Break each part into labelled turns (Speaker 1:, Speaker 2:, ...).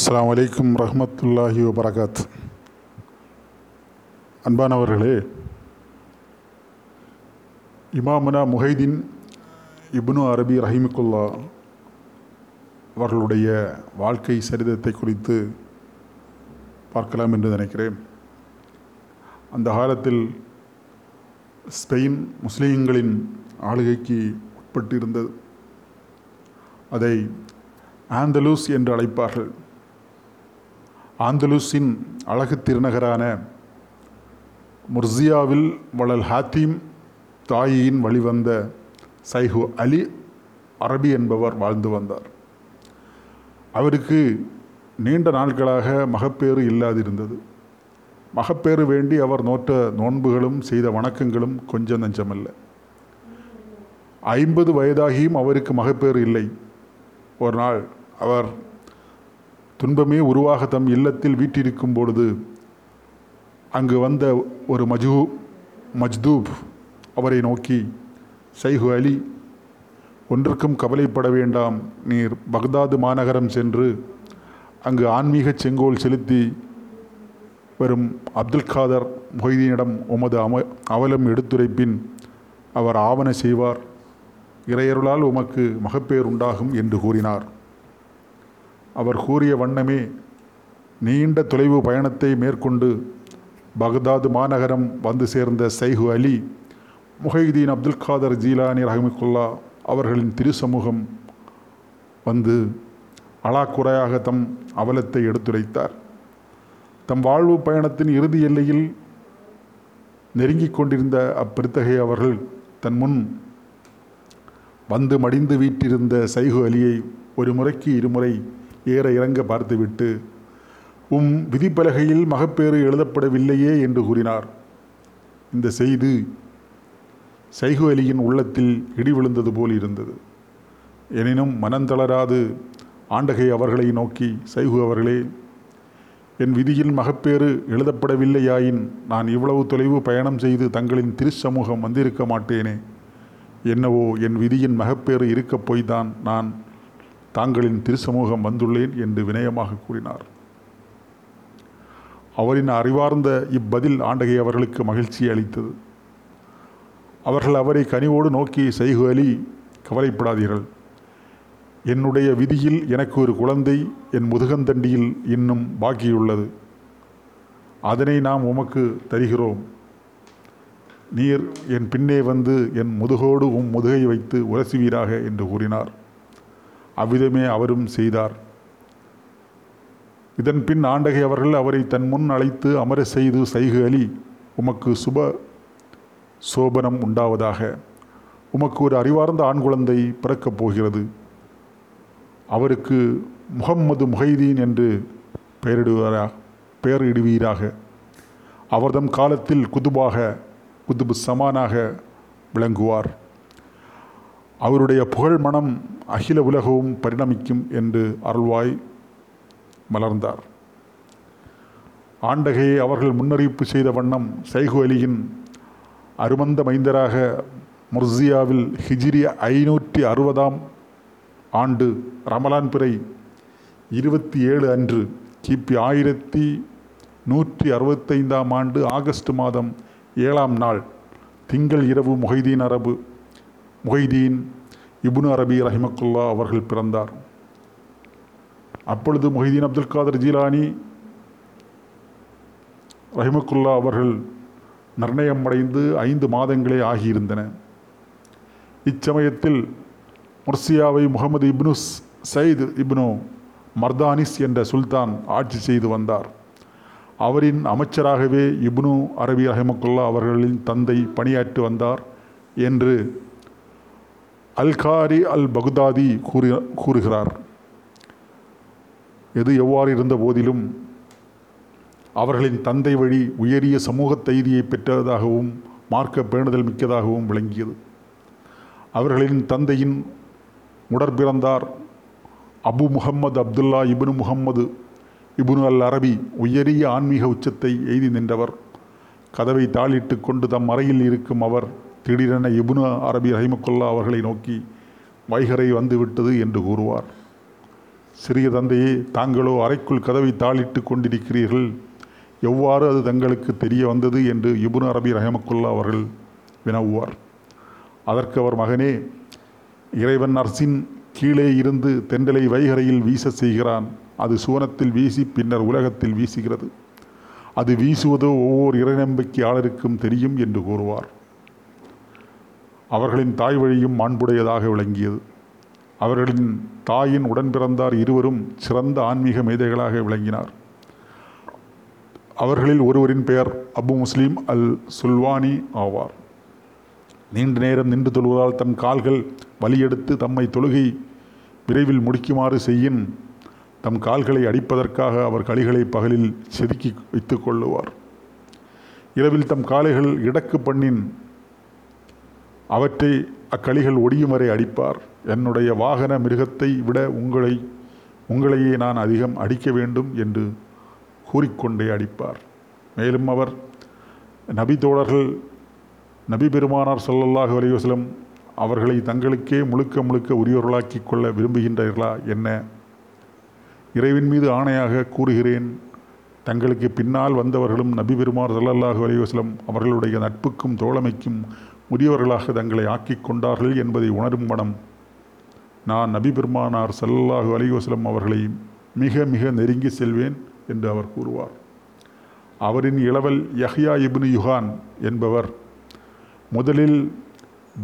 Speaker 1: அஸ்லாம் அலைக்கும் ரஹமத்துல்லாஹி வபரகாத். அன்பானவர்களே இமாமுனா முஹைதீன் இப்னு அரபி ரஹிமுக்குல்லா அவர்களுடைய வாழ்க்கை சரிதத்தை குறித்து பார்க்கலாம் என்று நினைக்கிறேன். அந்த காலத்தில் ஸ்பெயின் முஸ்லீம்களின் ஆளுகைக்கு உட்பட்டிருந்தது. அதை ஆந்தலூஸ் என்று அழைப்பார்கள். ஆந்தலூஸின் அழகு திருநகரான முர்சியாவில் வளல் ஹாத்தீம் தாயின் வழிவந்த சைஹு அலி அரபி என்பவர் வாழ்ந்து வந்தார். அவருக்கு நீண்ட நாட்களாக மகப்பேறு இல்லாதிருந்தது. மகப்பேறு வேண்டி அவர் நோற்ற நோன்புகளும் செய்த வணக்கங்களும் கொஞ்சம் நஞ்சமல்ல. ஐம்பது வயதாகியும் அவருக்கு மகப்பேறு இல்லை. ஒரு நாள் அவர் துன்பமே உருவாக தம் இல்லத்தில் வீட்டிருக்கும் பொழுது அங்கு வந்த ஒரு மஜூ மஜ்தூப் அவரை நோக்கி சைஹு அலி ஒன்றுக்கும் கவலைப்பட வேண்டாம். நீர் பக்தாது மாநகரம் சென்று அங்கு ஆன்மீக செங்கோல் செலுத்தி வரும் அப்துல் காதர் மொய்தீனிடம் உமது அம அவலம் எடுத்துரைப்பின் அவர் ஆவண செய்வார். இறையருளால் உமக்கு மகப்பேர் உண்டாகும் என்று கூறினார். அவர் கூறிய வண்ணமே நீண்ட தொலைவு பயணத்தை மேற்கொண்டு பக்தாது மாநகரம் வந்து சேர்ந்த சைஹு அலி முஹைதீன் அப்துல் காதர் ஜீலானி ரஹமிகுல்லா அவர்களின் திருசமூகம் வந்து அலாக்குறையாக தம் அவலத்தை எடுத்துரைத்தார். தம் வாழ்வு பயணத்தின் இறுதி எல்லையில் நெருங்கிக் கொண்டிருந்த அப்பிருத்தகை அவர்கள் தன் முன் வந்து மடிந்து வீட்டிருந்த சைகு அலியை ஒரு முறைக்கு இருமுறை ஏற இறங்க பார்த்துவிட்டு உம் விதிப்பலகையில் மகப்பேறு எழுதப்படவில்லையே என்று கூறினார். இந்த செய்தி சைகு அலியின் உள்ளத்தில் இடி விழுந்தது போல் இருந்தது. எனினும் மனந்தளராது ஆண்டகை அவர்களை நோக்கி சைகு அவர்களே என் விதியில் மகப்பேறு எழுதப்படவில்லையாயின் நான் இவ்வளவு தொலைவு பயணம் செய்து தங்களின் திருச்சமூகம் வந்திருக்க மாட்டேனே. என்னவோ என் விதியின் மகப்பேறு இருக்கப் போய்தான் நான் தாங்களின் திருச்சமூகம் வந்துள்ளேன் என்று வினயமாக கூறினார். அவரின் அறிவார்ந்த இப்பதில் ஆண்டகை அவர்களுக்கு மகிழ்ச்சி அளித்தது. அவர்கள் அவரை கனிவோடு நோக்கி செய்கு அலி கவலைப்படாதீர்கள். என்னுடைய விதியில் எனக்கு ஒரு குழந்தை என் முதுகந்தண்டியில் இன்னும் பாக்கியுள்ளது. அதனை நாம் உமக்கு தருகிறோம். நீர் என் பின்னே வந்து என் முதுகோடு உம் முதுகை வைத்து உரசுவீராக என்று கூறினார். அவ்விதமே அவரும் செய்தார். இதன் பின் ஆண்டகை அவர்கள் அவரை தன் முன் அழைத்து அமர செய்து சைகு அலி உமக்கு சுப சோபனம் உண்டாவதாக. உமக்கு ஒரு அறிவார்ந்த ஆண் குழந்தை பிறக்கப் போகிறது. அவருக்கு முகம்மது முஹைதீன் என்று பெயரிடுவாரா பெயரிடுவீராக. அவர்தம் காலத்தில் குதுபாக குதுபு சமானாக விளங்குவார். அவருடைய புகழ் மனம் அகில உலகவும் பரிணமிக்கும் என்று அருள்வாய் மலர்ந்தார். ஆண்டகையை அவர்கள் முன்னறிவிப்பு செய்த வண்ணம் சைகு அலியின் அருமந்த மைந்தராக முர்சியாவில் ஹிஜிரி ஐநூற்றி அறுபதாம் ஆண்டு ரமலான் பிறை இருபத்தி ஏழு அன்று கிபி ஆயிரத்தி நூற்றி அறுபத்தைந்தாம் ஆண்டு ஆகஸ்ட் மாதம் ஏழாம் நாள் திங்கள் இரவு முஹைதீன் அரபு முகைதீன் இபுனு அரபி ரஹிமக்குல்லா அவர்கள் பிறந்தார். அப்பொழுது முஹிதீன் அப்துல் காதர் ஜீலானி ரஹிமக்குல்லா அவர்கள் நிர்ணயம் அடைந்து ஐந்து மாதங்களே ஆகியிருந்தன. இச்சமயத்தில் முர்சியாவை முகமது இப்னு சயித் இப்னு மர்தானிஸ் என்ற சுல்தான் ஆட்சி செய்து வந்தார். அவரின் அமைச்சராகவே இப்னு அரபி ரஹிமக்குல்லா அவர்களின் தந்தை பணியாற்றி வந்தார் என்று அல்காரி அல் பகுதாதி கூறி கூறுகிறார். எது எவ்வாறு இருந்த போதிலும் அவர்களின் தந்தை வழி உயரிய சமூக தைரியை பெற்றதாகவும் மார்க்க பேணுதல் மிக்கதாகவும் விளங்கியது. அவர்களின் தந்தையின் உடற்பிறந்தார் அபு முகம்மது அப்துல்லா இபுனு முகம்மது இபுனு அல் அரபி உயரிய ஆன்மீக உச்சத்தை எய்தி நின்றவர். கதவை தாளிட்டு கொண்டு தம் அறையில் இருக்கும் அவர் திடீரென இப்னு அரபி ரஹிமுக்குல்லா அவர்களை நோக்கி வைகரை வந்துவிட்டது என்று கூறுவார். சிறிய தந்தையே தாங்களோ அறைக்குள் கதவை தாளிட்டு கொண்டிருக்கிறீர்கள். எவ்வாறு அது தங்களுக்கு தெரிய வந்தது என்று இபுன் அரபி ரஹமக்குல்லா அவர்கள் வினவுவார். அதற்கு அவர் மகனே இறைவன் அரசின் கீழே இருந்து தென்றலை வைகரையில் வீச செய்கிறான். அது சுவனத்தில் வீசி பின்னர் உலகத்தில் வீசுகிறது. அது வீசுவதோ ஒவ்வொரு இறைநம்பிக்கையாளருக்கும் தெரியும் என்று கூறுவார். அவர்களின் தாய் வழியும் மாண்புடையதாக விளங்கியது. அவர்களின் தாயின் உடன்பிறந்தார் இருவரும் சிறந்த ஆன்மீக மேதைகளாக விளங்கினார். அவர்களில் ஒருவரின் பெயர் அபு முஸ்லீம் அல் சுல்வானி ஆவார். நீண்ட நேரம் நின்று தொழுவதால் தன் கால்கள் வலியெடுத்து தம்மை தொழுகை விரைவில் முடிக்குமாறு செய்யின் தம் கால்களை அடிப்பதற்காக அவர் களிகளை பகலில் செதுக்கி வைத்து கொள்ளுவார். இரவில் தம் காலைகள் இடக்கு பண்ணின் அவற்றை அக்களிகள் ஒடியும் வரை அடிப்பார். என்னுடைய வாகன மிருகத்தை விட உங்களை உங்களையே நான் அதிகம் அடிக்க வேண்டும் என்று கூறிக்கொண்டே அடிப்பார். மேலும் அவர் நபி தோழர்கள் நபி பெருமானார் சொல்லல்லாஹு அலைஹி அவர்களை தங்களுக்கே முழுக்க முழுக்க உரியவர்களாக்கி கொள்ள விரும்புகின்றீர்களா என்ன? இறைவின் மீது ஆணையாக கூறுகிறேன் தங்களுக்கு பின்னால் வந்தவர்களும் நபி பெருமார் ஸல்லல்லாஹு அலைஹி அவர்களுடைய நட்புக்கும் தோழமைக்கும் முதியவர்களாக தங்களை ஆக்கிக் கொண்டார்கள் என்பதை உணரும் மனம். நான் நபி பெருமானார் ஸல்லல்லாஹு அலைஹி அவர்களை மிக மிக நெருங்கி செல்வேன் என்று அவர் கூறுவார். அவரின் இளவல் யஹ்யா இப்னு யுகான் என்பவர் முதலில்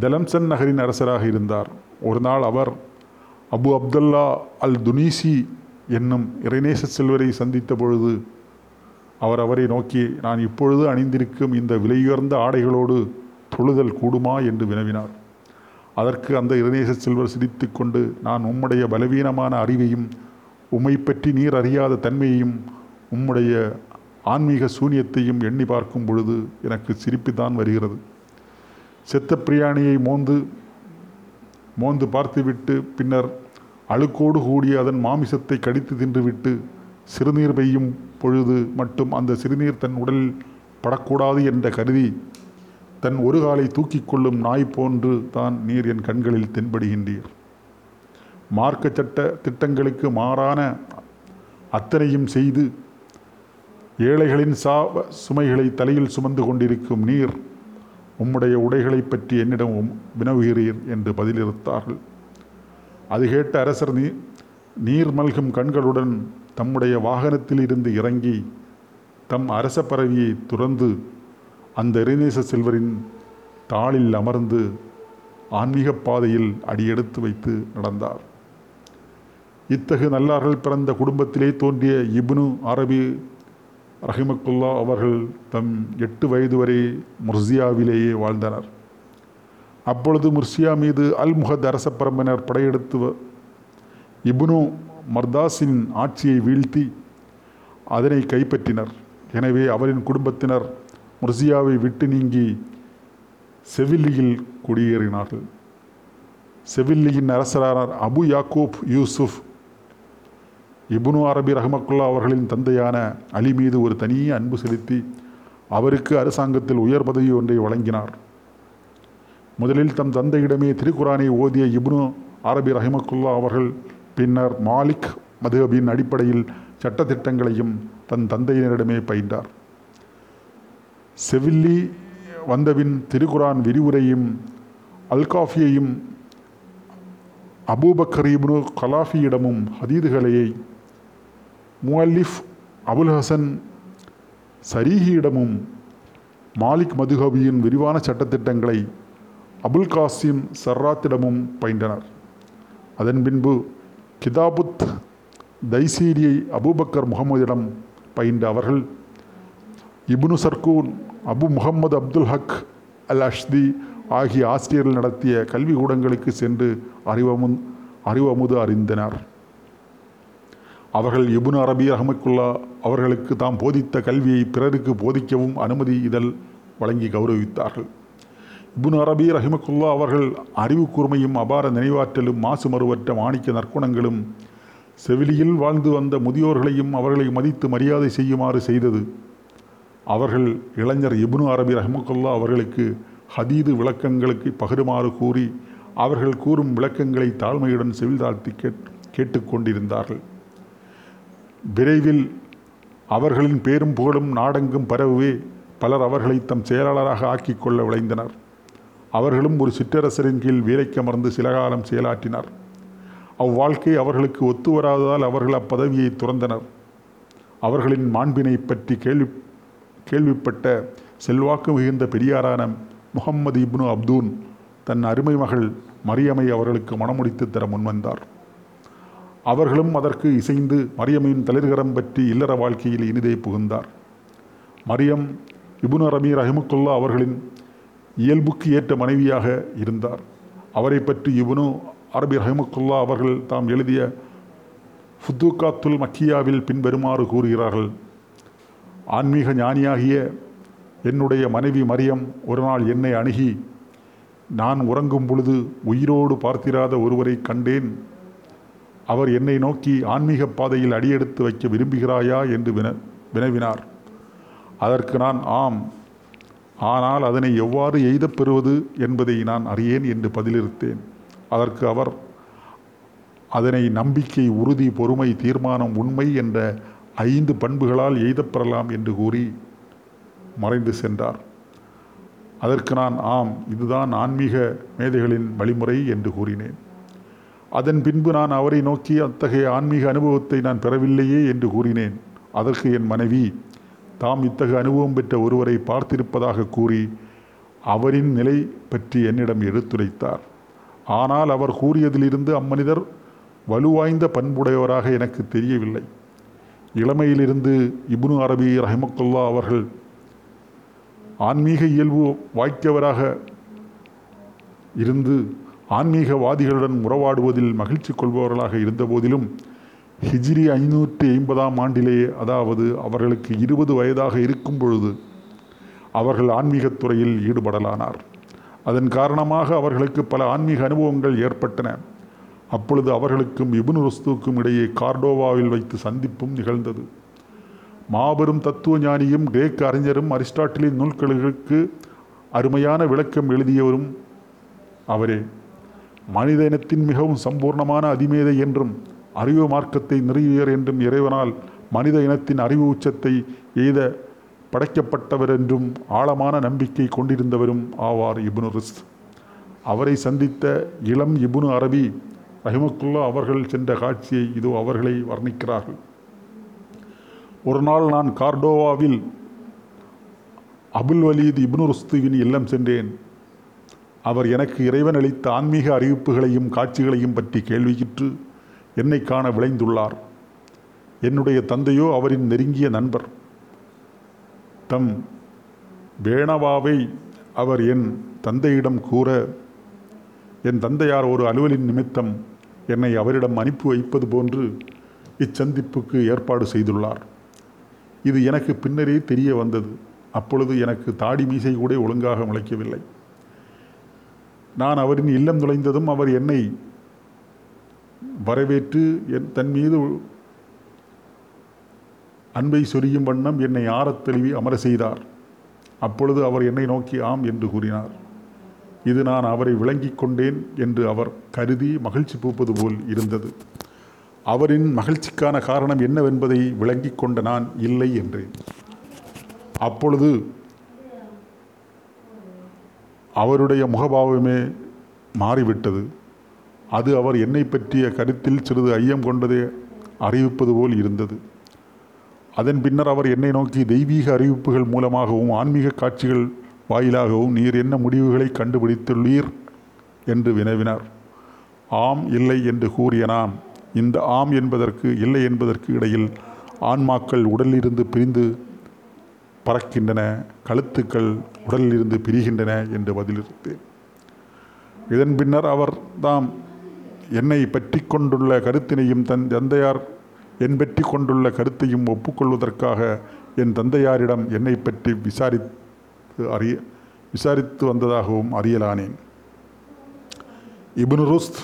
Speaker 1: தலம்சன் நகரின் அரசராக இருந்தார். ஒரு நாள் அவர் அபு அப்துல்லா அல் துனீசி என்னும் இறைநேச செல்வரை சந்தித்த பொழுது அவர் அவரை நோக்கி நான் இப்பொழுது அணிந்திருக்கும் இந்த விலையுயர்ந்த ஆடைகளோடு தொழுதல் கூடுமா என்று வினவினார். அதற்கு அந்த இரணேச செல்வர் சிரித்து கொண்டு நான் உம்முடைய பலவீனமான அறிவையும் உம்மை பற்றி நீர் அறியாத தன்மையையும் உம்முடைய ஆன்மீக சூனியத்தையும் எண்ணி பார்க்கும் பொழுது எனக்கு சிரிப்புதான் வருகிறது. செத்த பிரியாணியை மோந்து மோந்து பார்த்துவிட்டு பின்னர் அழுக்கோடு கூடிய அதன் மாமிசத்தை கடித்து தின்றுவிட்டு சிறுநீர் பெய்யும் பொழுது மட்டும் அந்த சிறுநீர் தன் உடலில் படக்கூடாது என்ற கருதி தன் ஒரு காலை தூக்கி கொள்ளும் நாய் போன்று தான் நீர் என் கண்களில் தென்படுகின்றீர். மார்க்க சட்ட திட்டங்களுக்கு மாறான அத்தனையும் செய்து ஏழைகளின் சா சுமைகளை தலையில் சுமந்து கொண்டிருக்கும் நீர் உம்முடைய உடைகளை பற்றி என்னிடம் வினவுகிறீர் என்று பதிலிருத்தார்கள் அது கேட்ட அரசர் நீ நீர் மல்கும் கண்களுடன் தம்முடைய வாகனத்தில் இருந்து இறங்கி தம் அரச பறவையை துறந்து அந்த இறைநேச செல்வரின் தாளில் அமர்ந்து ஆன்மீக பாதையில் அடியெடுத்து வைத்து நடந்தார். இத்தகு நல்லார்கள் பிறந்த குடும்பத்திலே தோன்றிய இப்னு அரபி ரஹிமக்குல்லா அவர்கள் தம் எட்டு வயது வரை முர்சியாவிலேயே வாழ்ந்தனர். அப்பொழுது முர்சியா மீது அல் முகத் அரச பரம்பினர் படையெடுத்து வ- இப்னு மர்தாஸின் ஆட்சியை வீழ்த்தி அதனை கைப்பற்றினர். எனவே அவரின் குடும்பத்தினர் முர்சியாவை விட்டு நீங்கி செவில்லியில் குடியேறினார்கள். செவில்லியின் அரசரான அபு யாக்கூப் யூசுப் இபுனு அரபி ரஹமக்குல்லா அவர்களின் தந்தையான அலி மீது ஒரு தனியே அன்பு செலுத்தி அவருக்கு அரசாங்கத்தில் உயர் பதவி ஒன்றை வழங்கினார். முதலில் தம் தந்தையிடமே திருக்குரானை ஓதிய இப்னு அரபி ரஹிமக்குல்லா அவர்கள் பின்னர் மாலிக் மதுஹபின் அடிப்படையில் சட்டத்திட்டங்களையும் தன் தந்தையினரிடமே பயின்றார். செவில்லி வந்தபின் திருக்குரான் விரிவுரையும் அல்காஃபியையும் அபூபக்கர் கலாஃபியிடமும் ஹதீதுகளையை முவல்லிஃப் அபுல் ஹசன் சரீஹியிடமும் மாலிக் மதுஹபியின் விரிவான சட்டத்திட்டங்களை அபுல் காசிம் சர்ராத்திடமும் பயின்றனர். அதன் பின்பு கிதாபுத் தைசீரியை அபூபக்கர் முகமதிடம் பயின்ற அவர்கள் இப்னு சர்கூன் அபு முகம்மது அப்துல் ஹக் அல் அஷ்தி ஆகிய ஆசிரியர்கள் நடத்திய கல்விக்கூடங்களுக்கு சென்று அறிவமுன் அறிவமுது அறிந்தனர். அவர்கள் இப்னு அரபி ரஹமக்குல்லா அவர்களுக்கு தாம் போதித்த கல்வியை பிறருக்கு போதிக்கவும் அனுமதி இதழ் வழங்கி கௌரவித்தார்கள். இபுன் அரபி ரஹிமக்குல்லா அவர்கள் அறிவு கூர்மையும் அபார நினைவாற்றலும் மாசு மறுவற்ற மாணிக்க நற்குணங்களும் செவிலியில் வாழ்ந்து வந்த முதியோர்களையும் அவர்களை மதித்து மரியாதை செய்யுமாறு செய்தது அவர்கள் இளைஞர் இப்னு அரபி ரஹமுக்குல்லா அவர்களுக்கு ஹதீது விளக்கங்களுக்கு பகிருமாறு கூறி அவர்கள் கூறும் விளக்கங்களை தாழ்மையுடன் செவில் தாழ்த்தி கேட் கேட்டுக்கொண்டிருந்தார்கள். விரைவில் அவர்களின் பேரும் புகழும் நாடெங்கும் பரவவே பலர் அவர்களை தம் செயலாளராக ஆக்கிக் கொள்ள விளைந்தனர் அவர்களும் ஒரு சிற்றரசரின் கீழ் வீரைக்கமர்ந்து சில காலம் செயலாற்றினார். அவ்வாழ்க்கை அவர்களுக்கு ஒத்து வராததால் அவர்கள் அப்பதவியை துறந்தனர். அவர்களின் மாண்பினை பற்றி கேள்வி கேள்விப்பட்ட செல்வாக்கு மிகுந்த பெரியாரான முகம்மது இப்னு அப்தூன் தன் அருமை மகள் மரியமை அவர்களுக்கு மணமுடித்து தர முன்வந்தார். அவர்களும் அதற்கு இசைந்து மரியமையின் தளிர்கரம் பற்றி இல்லற வாழ்க்கையில் இனிதை புகுந்தார். மரியம் இபுன் ரமி ரஹிமுக்குல்லா அவர்களின் இயல்புக்கு ஏற்ற மனைவியாக இருந்தார். அவரை பற்றி இபுனு அரபி ரஹிமுக்குல்லா அவர்கள் தாம் எழுதிய ஃபுத்துகாத்துல் மக்கியாவில் பின்வருமாறு கூறுகிறார்கள். ஆன்மீக ஞானியாகிய என்னுடைய மனைவி மரியம் ஒரு நாள் என்னை அணுகி நான் உறங்கும் பொழுது உயிரோடு பார்த்திராத ஒருவரை கண்டேன். அவர் என்னை நோக்கி ஆன்மீக பாதையில் அடியெடுத்து வைக்க விரும்புகிறாயா? என்று வின வினவினார். அதற்கு நான் ஆம். ஆனால் அதனை எவ்வாறு எய்தப் பெறுவது என்பதை நான் அறியேன் என்று பதிலிருத்தேன் அதற்கு அவர் அதனை நம்பிக்கை உறுதி பொறுமை தீர்மானம் உண்மை என்ற ஐந்து பண்புகளால் எய்தப்பெறலாம் என்று கூறி மறைந்து சென்றார். அதற்கு நான் ஆம் இதுதான் ஆன்மீக மேதைகளின் வழிமுறை என்று கூறினேன். அதன் பின்பு நான் அவரை நோக்கி அத்தகைய ஆன்மீக அனுபவத்தை நான் பெறவில்லையே என்று கூறினேன். அதற்கு என் மனைவி தாம் இத்தகைய அனுபவம் பெற்ற ஒருவரை பார்த்திருப்பதாக கூறி அவரின் நிலை பற்றி என்னிடம் எடுத்துரைத்தார். ஆனால் அவர் கூறியதிலிருந்து அம்மனிதர் வலுவாய்ந்த பண்புடையவராக எனக்கு தெரியவில்லை. இளமையிலிருந்து இப்னு அரபி ரஹமக்குல்லா அவர்கள் ஆன்மீக இயல்பு வாய்க்கவராக இருந்து ஆன்மீகவாதிகளுடன் உறவாடுவதில் மகிழ்ச்சி கொள்பவர்களாக இருந்தபோதிலும் ஹிஜ்ரி ஐநூற்றி ஐம்பதாம் ஆண்டிலேயே அதாவது அவர்களுக்கு இருபது வயதாக இருக்கும் பொழுது அவர்கள் ஆன்மீகத் துறையில் ஈடுபடலானார். அதன் காரணமாக அவர்களுக்கு பல ஆன்மீக அனுபவங்கள் ஏற்பட்டன. அப்பொழுது அவர்களுக்கும் இபுனு ருஸ்துக்கும் இடையே கார்டோவாவில் வைத்து சந்திப்பும் நிகழ்ந்தது. மாபெரும் தத்துவ ஞானியும் கிரேக்க அறிஞரும் அரிஸ்டாட்டிலின் நூல்களுக்கு அருமையான விளக்கம் எழுதியவரும் அவரே. மனித இனத்தின் மிகவும் சம்பூர்ணமான அதிமேதை என்றும் அறிவு மார்க்கத்தை நிறுவியர் என்றும் இறைவனால் மனித இனத்தின் அறிவு உச்சத்தை எய்த படைக்கப்பட்டவர் என்றும் ஆழமான நம்பிக்கை கொண்டிருந்தவரும் ஆவார் இபுனு ரிஸ் அவரை சந்தித்த இளம் இபுனு அரபி ரஹிமக்குல்லா அவர்கள் சென்ற காட்சியை இதோ அவர்களை வர்ணிக்கிறார்கள். ஒரு நாள் நான் கார்டோவாவில் அபுல் வலீத் இப்னு ருஸ்துவின் இல்லம் சென்றேன். அவர் எனக்கு இறைவன் அளித்த ஆன்மீக அறிவிப்புகளையும் காட்சிகளையும் பற்றி கேள்வியுற்று என்னை காண விளைந்துள்ளார் என்னுடைய தந்தையோ அவரின் நெருங்கிய நண்பர். தம் வேணவாவை அவர் என் தந்தையிடம் கூற என் தந்தையார் ஒரு அலுவலின் நிமித்தம் என்னை அவரிடம் அனுப்பி வைப்பது போன்று இச்சந்திப்புக்கு ஏற்பாடு செய்துள்ளார். இது எனக்கு பின்னரே தெரிய வந்தது. அப்பொழுது எனக்கு தாடி மீசை கூட ஒழுங்காக முளைக்கவில்லை. நான் அவரின் இல்லம் நுழைந்ததும் அவர் என்னை வரவேற்று என் தன் மீது அன்பை சொரியும் வண்ணம் என்னை ஆறத் தெளிவி அமர செய்தார். அப்பொழுது அவர் என்னை நோக்கி ஆம் என்று கூறினார். இது நான் அவரை விளங்கிக் கொண்டேன் என்று அவர் கருதி மகிழ்ச்சி பூப்பது போல் இருந்தது. அவரின் மகிழ்ச்சிக்கான காரணம் என்னவென்பதை விளங்கிக் கொண்ட நான் இல்லை என்றேன். அப்பொழுது அவருடைய முகபாவமே மாறிவிட்டது. அது அவர் என்னை பற்றிய கருத்தில் சிறிது ஐயம் கொண்டதை அறிவிப்பது போல் இருந்தது. அதன் பின்னர் அவர் என்னை நோக்கி தெய்வீக அறிவிப்புகள் மூலமாகவும் ஆன்மீக காட்சிகள் வாயிலாகவும் நீர் என்ன முடிவுகளை கண்டுபிடித்துள்ளீர்? என்று வினவினார். ஆம் இல்லை என்று கூறிய நாம் இந்த ஆம் என்பதற்கு இல்லை என்பதற்கு இடையில் ஆன்மாக்கள் உடலிலிருந்து பிரிந்து பறக்கின்றன கழுத்துக்கள் உடலிலிருந்து பிரிகின்றன என்று பதிலிருத்தேன் இதன் பின்னர் அவர் தாம் என்னை பற்றி கொண்டுள்ள கருத்தினையும் தன் தந்தையார் என் பற்றி கொண்டுள்ள கருத்தையும் ஒப்புக்கொள்வதற்காக என் தந்தையாரிடம் என்னை பற்றி விசாரி அறிய விசாரித்து வந்ததாகவும் அறியலானேன். இப்னு ருஸ்த்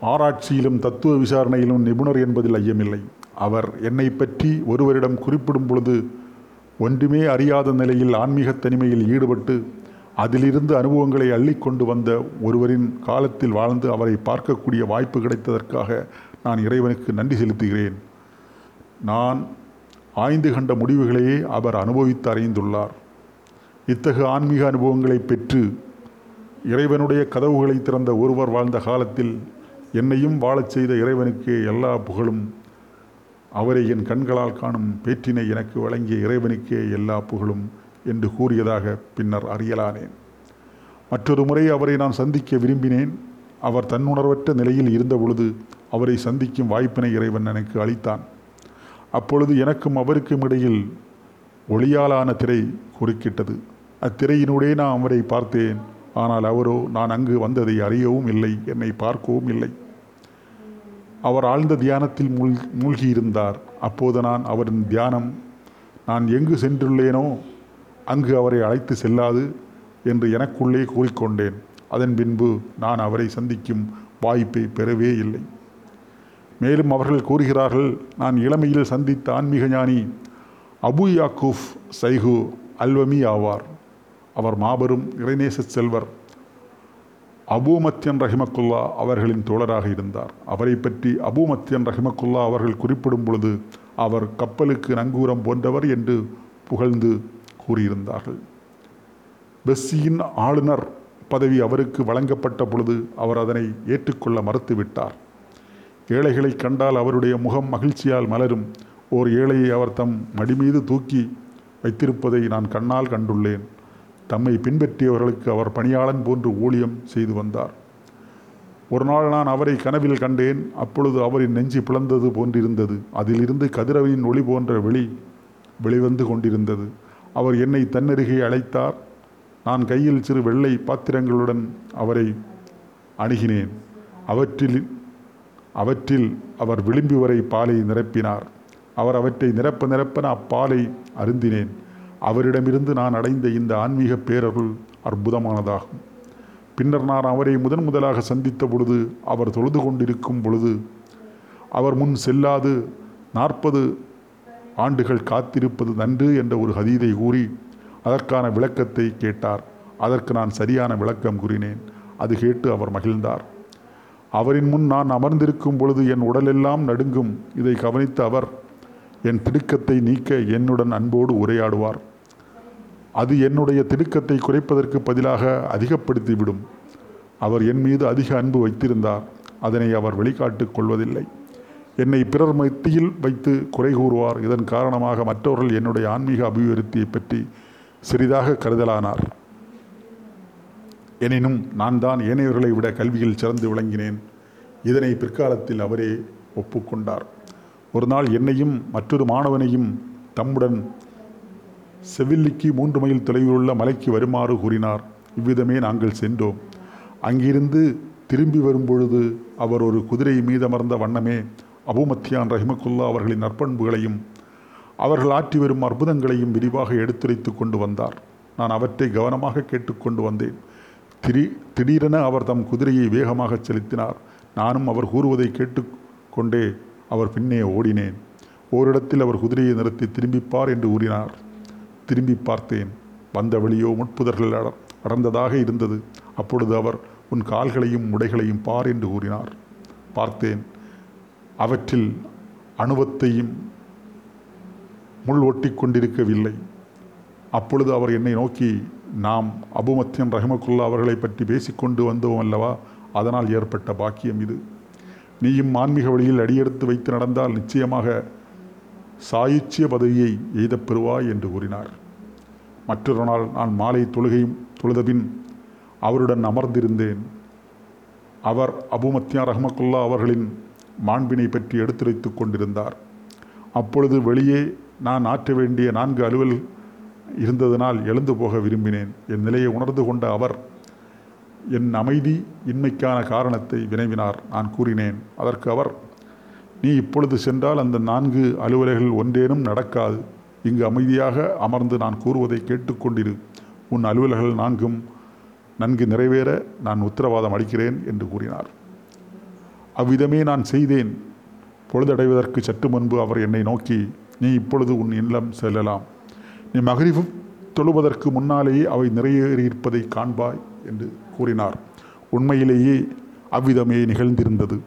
Speaker 1: ஆராய்ச்சியிலும் தத்துவ விசாரணையிலும் நிபுணர் என்பதில் ஐயமில்லை. அவர் என்னை பற்றி ஒருவரிடம் குறிப்பிடும் பொழுது ஒன்றுமே அறியாத நிலையில் ஆன்மீக தனிமையில் ஈடுபட்டு அதிலிருந்து அனுபவங்களை அள்ளிக்கொண்டு வந்த ஒருவரின் காலத்தில் வாழ்ந்து அவரை பார்க்கக்கூடிய வாய்ப்பு கிடைத்ததற்காக நான் இறைவனுக்கு நன்றி செலுத்துகிறேன். நான் ஆய்ந்து கண்ட முடிவுகளையே அவர் அனுபவித்து அறிந்துள்ளார். இத்தகு ஆன்மீக அனுபவங்களை பெற்று இறைவனுடைய கதவுகளை திறந்த ஒருவர் வாழ்ந்த காலத்தில் என்னையும் வாழச் செய்த இறைவனுக்கே எல்லா புகழும் அவரை என் கண்களால் காணும் பேற்றினை எனக்கு வழங்கிய இறைவனுக்கே எல்லா புகழும் என்று கூறியதாக பின்னர் அறியலானேன். மற்றொரு முறை அவரை நான் சந்திக்க விரும்பினேன். அவர் தன்னுணர்வற்ற நிலையில் இருந்தபொழுது அவரை சந்திக்கும் வாய்ப்பினை இறைவன் எனக்கு அளித்தான். அப்பொழுது எனக்கும் அவருக்கும் இடையில் ஒளியாலான திரை குறுக்கிட்டது. அத்திரையினூடே நான் அவரை பார்த்தேன். ஆனால் அவரோ நான் அங்கு வந்ததை அறியவும் இல்லை என்னை பார்க்கவும் இல்லை. அவர் ஆழ்ந்த தியானத்தில் மூழ் மூழ்கியிருந்தார். அப்போது நான் அவரின் தியானம் நான் எங்கு சென்றுள்ளேனோ அங்கு அவரை அழைத்து செல்லாது என்று எனக்குள்ளே கூறிக்கொண்டேன். அதன் பின்பு நான் அவரை சந்திக்கும் வாய்ப்பை பெறவே இல்லை. மேலும் அவர்கள் கூறுகிறார்கள் நான் இளமையில் சந்தித்த ஆன்மீக ஞானி அபு யாக்கூப் சைகு அல்வமி ஆவார். அவர் மாபெரும் இறைநேச செல்வர். அபூமத்தியன் ரஹிமக்குல்லா அவர்களின் தோழராக இருந்தார். அவரை பற்றி அபூமத்தியன் ரஹிமக்குல்லா அவர்கள் குறிப்பிடும் பொழுது அவர் கப்பலுக்கு நங்கூரம் போன்றவர் என்று புகழ்ந்து கூறியிருந்தார்கள். பெஸ்ஸியின் ஆளுநர் பதவி அவருக்கு வழங்கப்பட்ட பொழுது அவர் அதனை ஏற்றுக்கொள்ள மறுத்துவிட்டார். ஏழைகளை கண்டால் அவருடைய முகம் மகிழ்ச்சியால் மலரும். ஓர் ஏழையை அவர் தம் மடிமீது தூக்கி வைத்திருப்பதை நான் கண்ணால் கண்டுள்ளேன். தம்மை பின்பற்றியவர்களுக்கு அவர் பணியாளன் போன்று ஊழியம் செய்து வந்தார். ஒரு நாள் நான் அவரை கனவில் கண்டேன். அப்பொழுது அவரின் நெஞ்சு பிளந்தது போன்றிருந்தது. அதிலிருந்து கதிரவையின் ஒளி போன்ற வெளி வெளிவந்து கொண்டிருந்தது. அவர் என்னை தன்னருகே அழைத்தார். நான் கையில் சிறு வெள்ளை பாத்திரங்களுடன் அவரை அணுகினேன். அவற்றில் அவற்றில் அவர் விளிம்பி வரை பாலை நிரப்பினார். அவர் அவற்றை நிரப்ப நிரப்ப நான் அப்பாலை அருந்தினேன். அவரிடமிருந்து நான் அடைந்த இந்த ஆன்மீக பேரருள் அற்புதமானதாகும். பின்னர் நான் அவரை முதன் முதலாக சந்தித்த பொழுது அவர் தொழுது கொண்டிருக்கும் பொழுது அவர் முன் செல்லாது நாற்பது ஆண்டுகள் காத்திருப்பது நன்று என்ற ஒரு ஹதீதை கூறி அதற்கான விளக்கத்தை கேட்டார். அதற்கு நான் சரியான விளக்கம் கூறினேன். அது கேட்டு அவர் மகிழ்ந்தார். அவரின் முன் நான் அமர்ந்திருக்கும் பொழுது என் உடலெல்லாம் நடுங்கும். இதை கவனித்த அவர் என் திடுக்கத்தை நீக்க என்னுடன் அன்போடு உரையாடுவார். அது என்னுடைய திடுக்கத்தை குறைப்பதற்கு பதிலாக அதிகப்படுத்திவிடும். அவர் என் மீது அதிக அன்பு வைத்திருந்தார். அதனை அவர் வெளிக்காட்டுக் கொள்வதில்லை. என்னை பிறர் மத்தியில் வைத்து குறை கூறுவார். இதன் காரணமாக மற்றவர்கள் என்னுடைய ஆன்மீக அபிவிருத்தியை பற்றி சிறிதாக கருதலானார். எனினும் நான் தான் ஏனையவர்களை விட கல்வியில் சிறந்து விளங்கினேன். இதனை பிற்காலத்தில் அவரே ஒப்புக்கொண்டார். ஒரு நாள் என்னையும் மற்றொரு மாணவனையும் தம்முடன் செவில்லிக்கு மூன்று மைல் தொலைவில் உள்ள மலைக்கு வருமாறு கூறினார். இவ்விதமே நாங்கள் சென்றோம். அங்கிருந்து திரும்பி வரும்பொழுது அவர் ஒரு குதிரை மீதமர்ந்த வண்ணமே அபுமத்தியான் ரஹிமக்குல்லா அவர்களின் நற்பண்புகளையும் அவர்கள் ஆற்றி வரும் அற்புதங்களையும் விரிவாக எடுத்துரைத்து கொண்டு வந்தார். நான் அவற்றை கவனமாக கேட்டுக்கொண்டு வந்தேன். திரி திடீரென அவர் தம் குதிரையை வேகமாக செலுத்தினார். நானும் அவர் கூறுவதை கேட்டுக்கொண்டே அவர் பின்னே ஓடினேன். ஓரிடத்தில் அவர் குதிரையை நிறுத்தி திரும்பிப்பார் என்று கூறினார். திரும்பி பார்த்தேன். வந்த வழியோ முட்புதர்கள் அட- அடர்ந்ததாக இருந்தது. அப்பொழுது அவர் உன் கால்களையும் உடைகளையும் பார் என்று கூறினார். பார்த்தேன். அவற்றில் அணுவத்தையும் முள் ஒட்டி கொண்டிருக்கவில்லை. அப்பொழுது அவர் என்னை நோக்கி நாம் அபுமத்தியன் ரஹமக்குல்லா அவர்களை பற்றி பேசிக்கொண்டு வந்தோம் அல்லவா? அதனால் ஏற்பட்ட பாக்கியம் இது. நீயும் ஆன்மீக வழியில் அடியெடுத்து வைத்து நடந்தால் நிச்சயமாக சாயுச்சிய பதவியை எய்தப் பெறுவாய் என்று கூறினார். மற்றொரு நாள் நான் மாலை தொழுகையும் தொழுதபின் அவருடன் அமர்ந்திருந்தேன். அவர் அபுமத்தியா ரஹமக்குல்லா அவர்களின் மாண்பினை பற்றி எடுத்துரைத்துக் கொண்டிருந்தார். அப்பொழுது வெளியே நான் ஆற்ற வேண்டிய நான்கு அலுவல் இருந்ததனால் எழுந்து போக விரும்பினேன். என் நிலையை உணர்ந்து கொண்ட அவர் என் அமைதி இன்மைக்கான காரணத்தை வினவினார். நான் கூறினேன். அதற்கு அவர் நீ இப்பொழுது சென்றால் அந்த நான்கு அலுவலைகள் ஒன்றேனும் நடக்காது. இங்கு அமைதியாக அமர்ந்து நான் கூறுவதை கேட்டுக்கொண்டிரு உன் அலுவலர்கள் நான்கும் நன்கு நிறைவேற நான் உத்தரவாதம் அளிக்கிறேன் என்று கூறினார். அவ்விதமே நான் செய்தேன். பொழுதடைவதற்கு சற்று முன்பு அவர் என்னை நோக்கி நீ இப்பொழுது உன் இல்லம் செல்லலாம். நீ மகரிஃப் தொழுவதற்கு முன்னாலேயே அவை நிறைவேறியிருப்பதை காண்பாய் என்று கூறினார். உண்மையிலேயே அவ்விதமே நிகழ்ந்திருந்தது.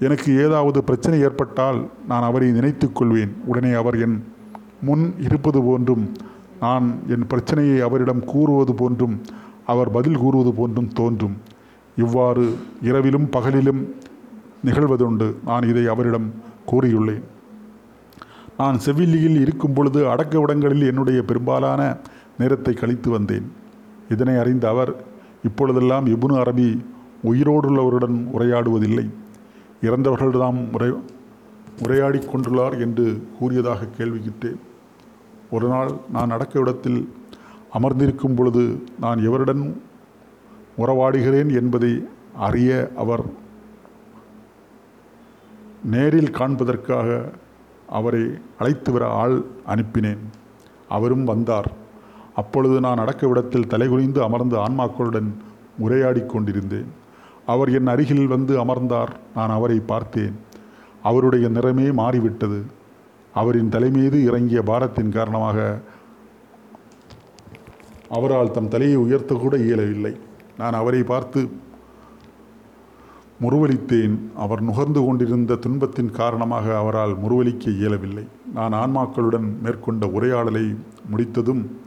Speaker 1: எனக்கு ஏதாவது பிரச்சனை ஏற்பட்டால் நான் அவரை நினைத்து கொள்வேன். உடனே அவர் என் முன் இருப்பது போன்றும் நான் என் பிரச்சனையை அவரிடம் கூறுவது போன்றும் அவர் பதில் கூறுவது போன்றும் தோன்றும். இவ்வாறு இரவிலும் பகலிலும் நிகழ்வதுண்டு. நான் இதை அவரிடம் கூறியுள்ளேன். நான் செவிலியில் இருக்கும் பொழுது அடக்க விடங்களில் என்னுடைய பெரும்பாலான நேரத்தை கழித்து வந்தேன். இதனை அறிந்த அவர் இப்பொழுதெல்லாம் இபுனு அரபி உயிரோடுள்ளவருடன் உரையாடுவதில்லை. இறந்தவர்களிடம் உரை உரையாடி கொண்டுள்ளார் என்று கூறியதாக கேள்விக்கிட்டேன். ஒரு நாள் நான் அடக்க இடத்தில் அமர்ந்திருக்கும் பொழுது நான் எவருடன் உறவாடுகிறேன் என்பதை அறிய அவர் நேரில் காண்பதற்காக அவரை அழைத்து வர ஆள் அனுப்பினேன். அவரும் வந்தார். அப்பொழுது நான் அடக்க விடத்தில் தலைகுனிந்து அமர்ந்து ஆன்மாக்களுடன் உரையாடி கொண்டிருந்தேன். அவர் என் அருகில் வந்து அமர்ந்தார். நான் அவரை பார்த்தேன். அவருடைய நிறமே மாறிவிட்டது. அவரின் தலைமீது இறங்கிய பாரத்தின் காரணமாக அவரால் தம் தலையை உயர்த்தக்கூட இயலவில்லை. நான் அவரை பார்த்து முறுவலித்தேன் அவர் நுகர்ந்து கொண்டிருந்த துன்பத்தின் காரணமாக அவரால் முறுவலிக்க இயலவில்லை. நான் ஆன்மாக்களுடன் மேற்கொண்ட உரையாடலை முடித்ததும்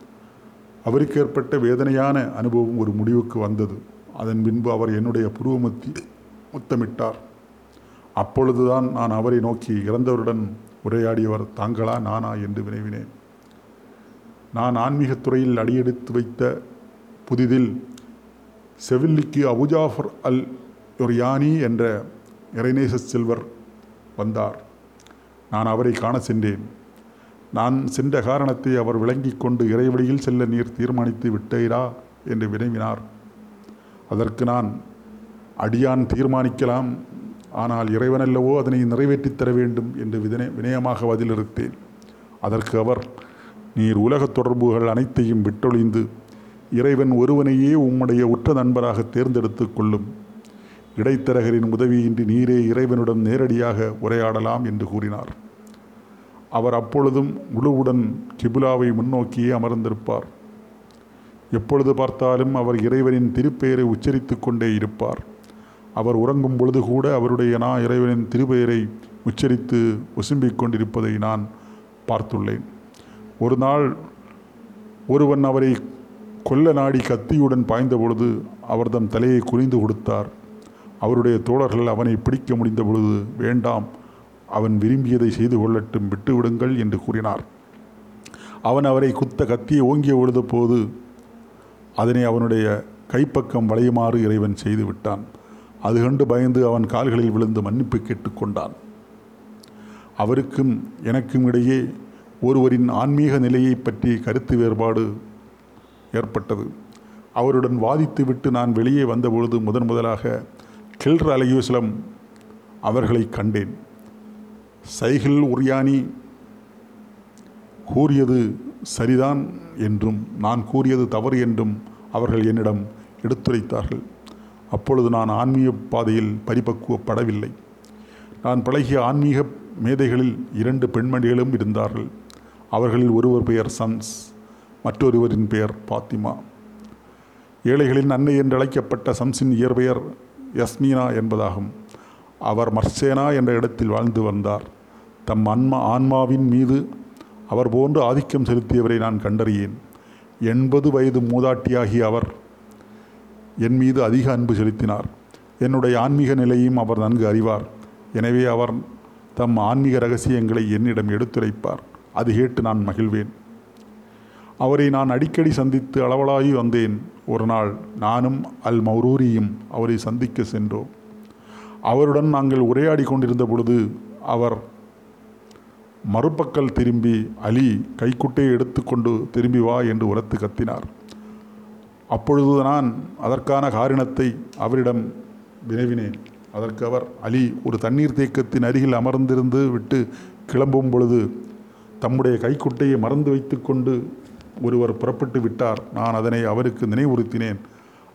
Speaker 1: அவருக்கு ஏற்பட்ட வேதனையான அனுபவம் ஒரு முடிவுக்கு வந்தது. அதன் பின்பு அவர் என்னுடைய புருவமத்தி முத்தமிட்டார். அப்பொழுதுதான் நான் அவரை நோக்கி இறந்தவருடன் உரையாடியவர் தாங்களா நானா என்று வினவினேன். நான் ஆன்மீகத் துறையில் அடியெடுத்து வைத்த புதிதில் செவில்லிக்கு அபுஜாஃபர் அல் யானி என்ற இறைநேச செல்வர் வந்தார். நான் அவரை காண சென்றேன். நான் சென்ற காரணத்தை அவர் விளங்கிக் கொண்டு இறைவழியில் செல்ல நீர் தீர்மானித்து விட்டீரா என்று வினவினார். அதற்கு நான் அடியான் தீர்மானிக்கலாம் ஆனால் இறைவனல்லவோ அதனை நிறைவேற்றித் தர வேண்டும் என்று விதனை வினயமாக பதிலிருத்தேன் அதற்கு அவர் நீர் உலகத் தொடர்புகள் அனைத்தையும் விட்டொழிந்து இறைவன் ஒருவனையே உம்முடைய உற்ற நண்பராக தேர்ந்தெடுத்து கொள்ளும். இடைத்தரகரின் உதவியின்றி நீரே இறைவனுடன் நேரடியாக உரையாடலாம் என்று கூறினார். அவர் அப்பொழுதும் முழுவுடன் கிபுலாவை முன்னோக்கியே அமர்ந்திருப்பார். எப்பொழுது பார்த்தாலும் அவர் இறைவனின் திருப்பெயரை உச்சரித்து கொண்டே இருப்பார். அவர் உறங்கும் பொழுது கூட அவருடைய நான் இறைவனின் திருப்பெயரை உச்சரித்து உசும்பிக் கொண்டிருப்பதை நான் பார்த்துள்ளேன். ஒரு நாள் ஒருவன் அவரை கொல்ல நாடி கத்தியுடன் பாய்ந்த பொழுது அவர் தம் தலையை குனிந்து கொடுத்தார். அவருடைய தோழர்கள் அவனை பிடிக்க முடிந்த பொழுது வேண்டாம் அவன் விரும்பியதை செய்து கொள்ளட்டும் விட்டுவிடுங்கள் என்று கூறினார். அவன் அவரை குத்த கத்தியை ஓங்கிய பொழுது போது அதனை அவனுடைய கைப்பக்கம் வளையுமாறு இறைவன் செய்து விட்டான். அது கண்டு பயந்து அவன் கால்களில் விழுந்து மன்னிப்பு கேட்டுக்கொண்டான் அவருக்கும் எனக்கும் இடையே ஒருவரின் ஆன்மீக நிலையை பற்றி கருத்து வேறுபாடு ஏற்பட்டது. அவருடன் வாதித்துவிட்டு நான் வெளியே வந்தபொழுது முதன் முதலாக கில்ர் அலையுஸ்லம் அவர்களை கண்டேன். சைகில் உரியானி கூறியது சரிதான் என்றும் நான் கூறியது தவறு என்றும் அவர்கள் என்னிடம் எடுத்துரைத்தார்கள். அப்பொழுது நான் ஆன்மீக பாதையில் பரிபக்குவப்படவில்லை. நான் பழகிய ஆன்மீக மேதைகளில் இரண்டு பெண்மணிகளும் இருந்தார்கள். அவர்களில் ஒருவர் பெயர் சன்ஸ் மற்றொருவரின் பெயர் பாத்திமா. ஏழைகளின் அன்னை என்றழைக்கப்பட்ட சம்சின் இயற்பெயர் யஸ்மீனா என்பதாகும். அவர் மர்சேனா என்ற இடத்தில் வாழ்ந்து வந்தார். தம் அன்மா ஆன்மாவின் மீது அவர் போன்று ஆதிக்கம் செலுத்தியவரை நான் கண்டறியேன். எண்பது வயது மூதாட்டியாகிய அவர் என் மீது அதிக அன்பு செலுத்தினார். என்னுடைய ஆன்மீக நிலையும் அவர் நன்கு அறிவார். எனவே அவர் தம் ஆன்மீக ரகசியங்களை என்னிடம் எடுத்துரைப்பார். அது கேட்டு நான் மகிழ்வேன். அவரை நான் அடிக்கடி சந்தித்து அளவலாகி வந்தேன். ஒரு நாள் நானும் அல் மௌரூரியும் அவரை சந்திக்க சென்றோம். அவருடன் நாங்கள் உரையாடி கொண்டிருந்த பொழுது அவர் மறுபக்கல் திரும்பி அலி கைக்குட்டையை எடுத்துக்கொண்டு திரும்பி வா என்று உரத்து கத்தினார். அப்பொழுது நான் அதற்கான காரணத்தை அவரிடம் வினவினேன். அதற்கு அவர் அலி ஒரு தண்ணீர் தேக்கத்தின் அருகில் அமர்ந்திருந்து விட்டு கிளம்பும் பொழுது தம்முடைய கைக்குட்டையை மறந்து வைத்துக்கொண்டு ஒருவர் புறப்பட்டு விட்டார். நான் அதனை அவருக்கு நினைவுறுத்தினேன்.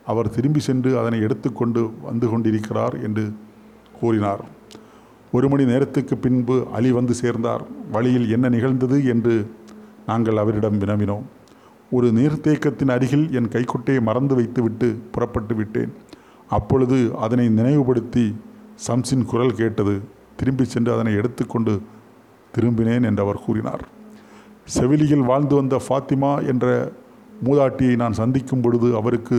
Speaker 1: அவர் திரும்பி சென்று அதனை எடுத்துக்கொண்டு வந்து கொண்டிருக்கிறார் என்று கூறினார். ஒரு மணி நேரத்துக்கு பின்பு அலி வந்து சேர்ந்தார். வழியில் என்ன நிகழ்ந்தது என்று நாங்கள் அவரிடம் வினவினோம். ஒரு நீர்த்தேக்கத்தின் அருகில் என் கைக்குட்டையை மறந்து வைத்துவிட்டு புறப்பட்டு விட்டேன். அப்பொழுது அதனை நினைவுபடுத்தி சம்சின் குரல் கேட்டது. திரும்பி சென்று அதனை எடுத்துக்கொண்டு திரும்பினேன் என்று அவர் கூறினார். செவிலியில் வாழ்ந்து வந்த ஃபாத்திமா என்ற மூதாட்டியை நான் சந்திக்கும் பொழுது அவருக்கு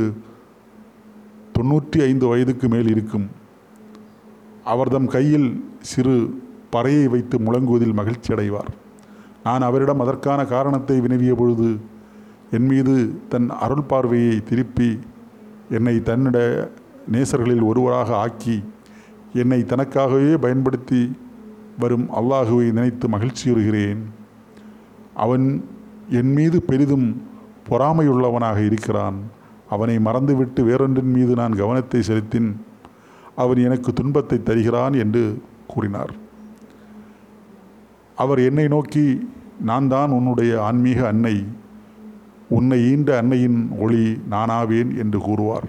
Speaker 1: தொண்ணூற்றி ஐந்து வயதுக்கு மேல் இருக்கும். அவர்தம் கையில் சிறு பறையை வைத்து முழங்குவதில் மகிழ்ச்சி அடைவார். நான் அவரிடம் அதற்கான காரணத்தை வினவிய பொழுது என் மீது தன் அருள் பார்வையை திருப்பி என்னை தன்னிட நேசர்களில் ஒருவராக ஆக்கி என்னை தனக்காகவே பயன்படுத்தி வரும் அல்லாஹுவை நினைத்து மகிழ்ச்சியுறுகிறேன். அவன் என் மீது பெரிதும் பொறாமையுள்ளவனாக இருக்கிறான். அவனை மறந்துவிட்டு வேறொன்றின் மீது நான் கவனத்தை செலுத்தின். அவன் எனக்கு துன்பத்தை தருகிறான் என்று கூறினார். அவர் என்னை நோக்கி நான் தான் உன்னுடைய ஆன்மீக அன்னை. உன்னை ஈண்ட அன்னையின் ஒளி நானாவேன் என்று கூறுவார்.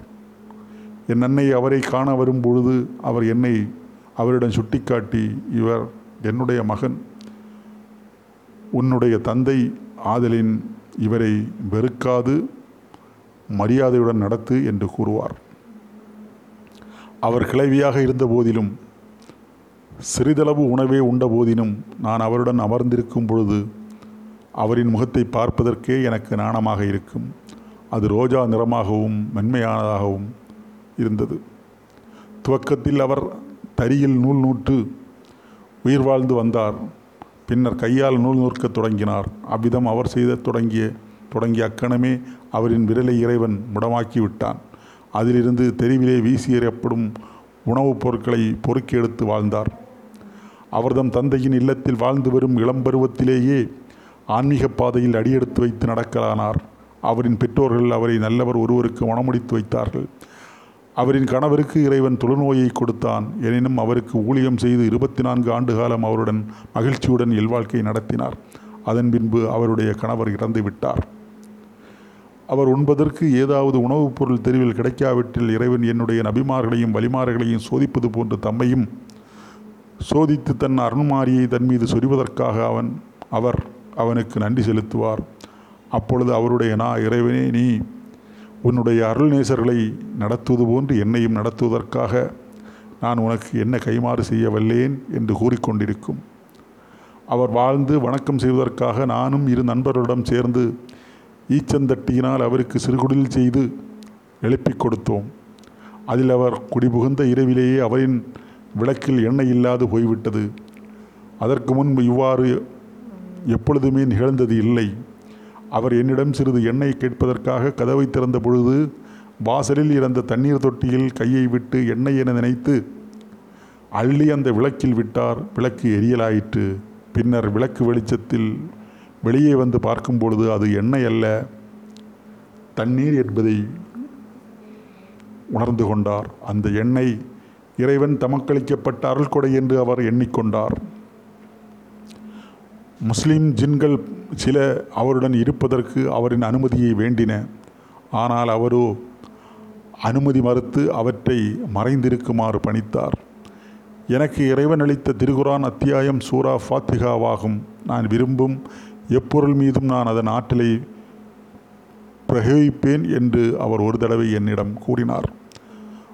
Speaker 1: என் அன்னை அவரை காண வரும் பொழுது அவர் என்னை அவரிடம் சுட்டிக்காட்டி இவர் என்னுடைய மகன். உன்னுடைய தந்தை ஆதலின் இவரை வெறுக்காது மரியாதையுடன் நடத்து என்று கூறுவார். அவர் கிளவியாக இருந்த போதிலும் சிறிதளவு உணவே உண்ட போதினும் நான் அவருடன் அமர்ந்திருக்கும் பொழுது அவரின் முகத்தை பார்ப்பதற்கே எனக்கு நாணமாக இருக்கும். அது ரோஜா நிறமாகவும் மென்மையானதாகவும் இருந்தது. துவக்கத்தில் அவர் தரியில் நூல் நூற்று உயிர் வாழ்ந்து வந்தார். பின்னர் கையால் நூல் நூற்கத் தொடங்கினார். அவ்விதம் அவர் செய்த தொடங்கிய தொடங்கிய அக்கணமே அவரின் விரலை இறைவன் முடமாக்கி விட்டான் அதிலிருந்து தெருவிலே வீசி எறியப்படும் உணவுப் பொருட்களை பொறுக்கி எடுத்து வாழ்ந்தார். அவர்தம் தந்தையின் இல்லத்தில் வாழ்ந்து வரும் இளம்பருவத்திலேயே ஆன்மீக பாதையில் அடியெடுத்து வைத்து நடக்கலானார். அவரின் பெற்றோர்கள் அவரை நல்லவர் ஒருவருக்கு மணமுடித்து வைத்தார்கள். அவரின் கணவருக்கு இறைவன் தொழுநோயை கொடுத்தான். எனினும் அவருக்கு ஊழியம் செய்து இருபத்தி நான்கு ஆண்டு காலம் அவருடன் மகிழ்ச்சியுடன் இல்வாழ்க்கை நடத்தினார். அதன் பின்பு அவருடைய கணவர் இறந்து விட்டார். அவர் உண்பதற்கு ஏதாவது உணவுப் பொருள் தெருவில் கிடைக்காவிட்டில் இறைவன் என்னுடைய நபிமார்களையும் வலிமார்களையும் சோதிப்பது போன்று தம்மையும் சோதித்து தன் அருண்மாரியை தன் மீது சொரிவதற்காக அவன் அவர் அவனுக்கு நன்றி செலுத்துவார். அப்பொழுது அவருடைய நா இறைவனே நீ உன்னுடைய அருள் நேசர்களை நடத்துவது போன்று என்னையும் நடத்துவதற்காக நான் உனக்கு என்ன கைமாறு செய்ய வல்லேன் என்று கூறிக்கொண்டிருக்கும். அவர் வாழ்ந்து வணக்கம் செய்வதற்காக நானும் இரு நண்பர்களிடம் சேர்ந்து ஈச்சந்தட்டியினால் அவருக்கு சிறுகுடில் செய்து எழுப்பிக் கொடுத்தோம். அதில் அவர் குடிபுகுந்த இரவிலேயே அவரின் விளக்கில் எண்ணெய் இல்லாது போய்விட்டது. அதற்கு முன்பு இவ்வாறு எப்பொழுதுமே நிகழ்ந்தது இல்லை. அவர் என்னிடம் சிறிது எண்ணெய் கேட்பதற்காக கதவை திறந்த பொழுது வாசலில் இருந்த தண்ணீர் தொட்டியில் கையை விட்டு எண்ணெய் என நினைத்து அள்ளி அந்த விளக்கில் விட்டார். விளக்கு எரியலாயிற்று. பின்னர் விளக்கு வெளிச்சத்தில் வெளியே வந்து பார்க்கும் பொழுது அது எண்ணெய் அல்ல. தண்ணீர் என்பதை உணர்ந்து கொண்டார். அந்த எண்ணெய் இறைவன் தமக்களிக்கப்பட்ட அருள்கொடை என்று அவர் எண்ணிக்கொண்டார். முஸ்லிம் ஜின்கள் சில அவருடன் இருப்பதற்கு அவரின் அனுமதியை வேண்டின. ஆனால் அவரோ அனுமதி மறுத்து அவற்றை மறைந்திருக்குமாறு பணித்தார். எனக்கு இறைவன் அளித்த திருகுரான் அத்தியாயம் சூரா ஃபாத்திகாவாகும் நான் விரும்பும் எப்பொருள் மீதும் நான் அதன் ஆற்றலை பிரயோகிப்பேன் என்று அவர் ஒரு தடவை என்னிடம் கூறினார்.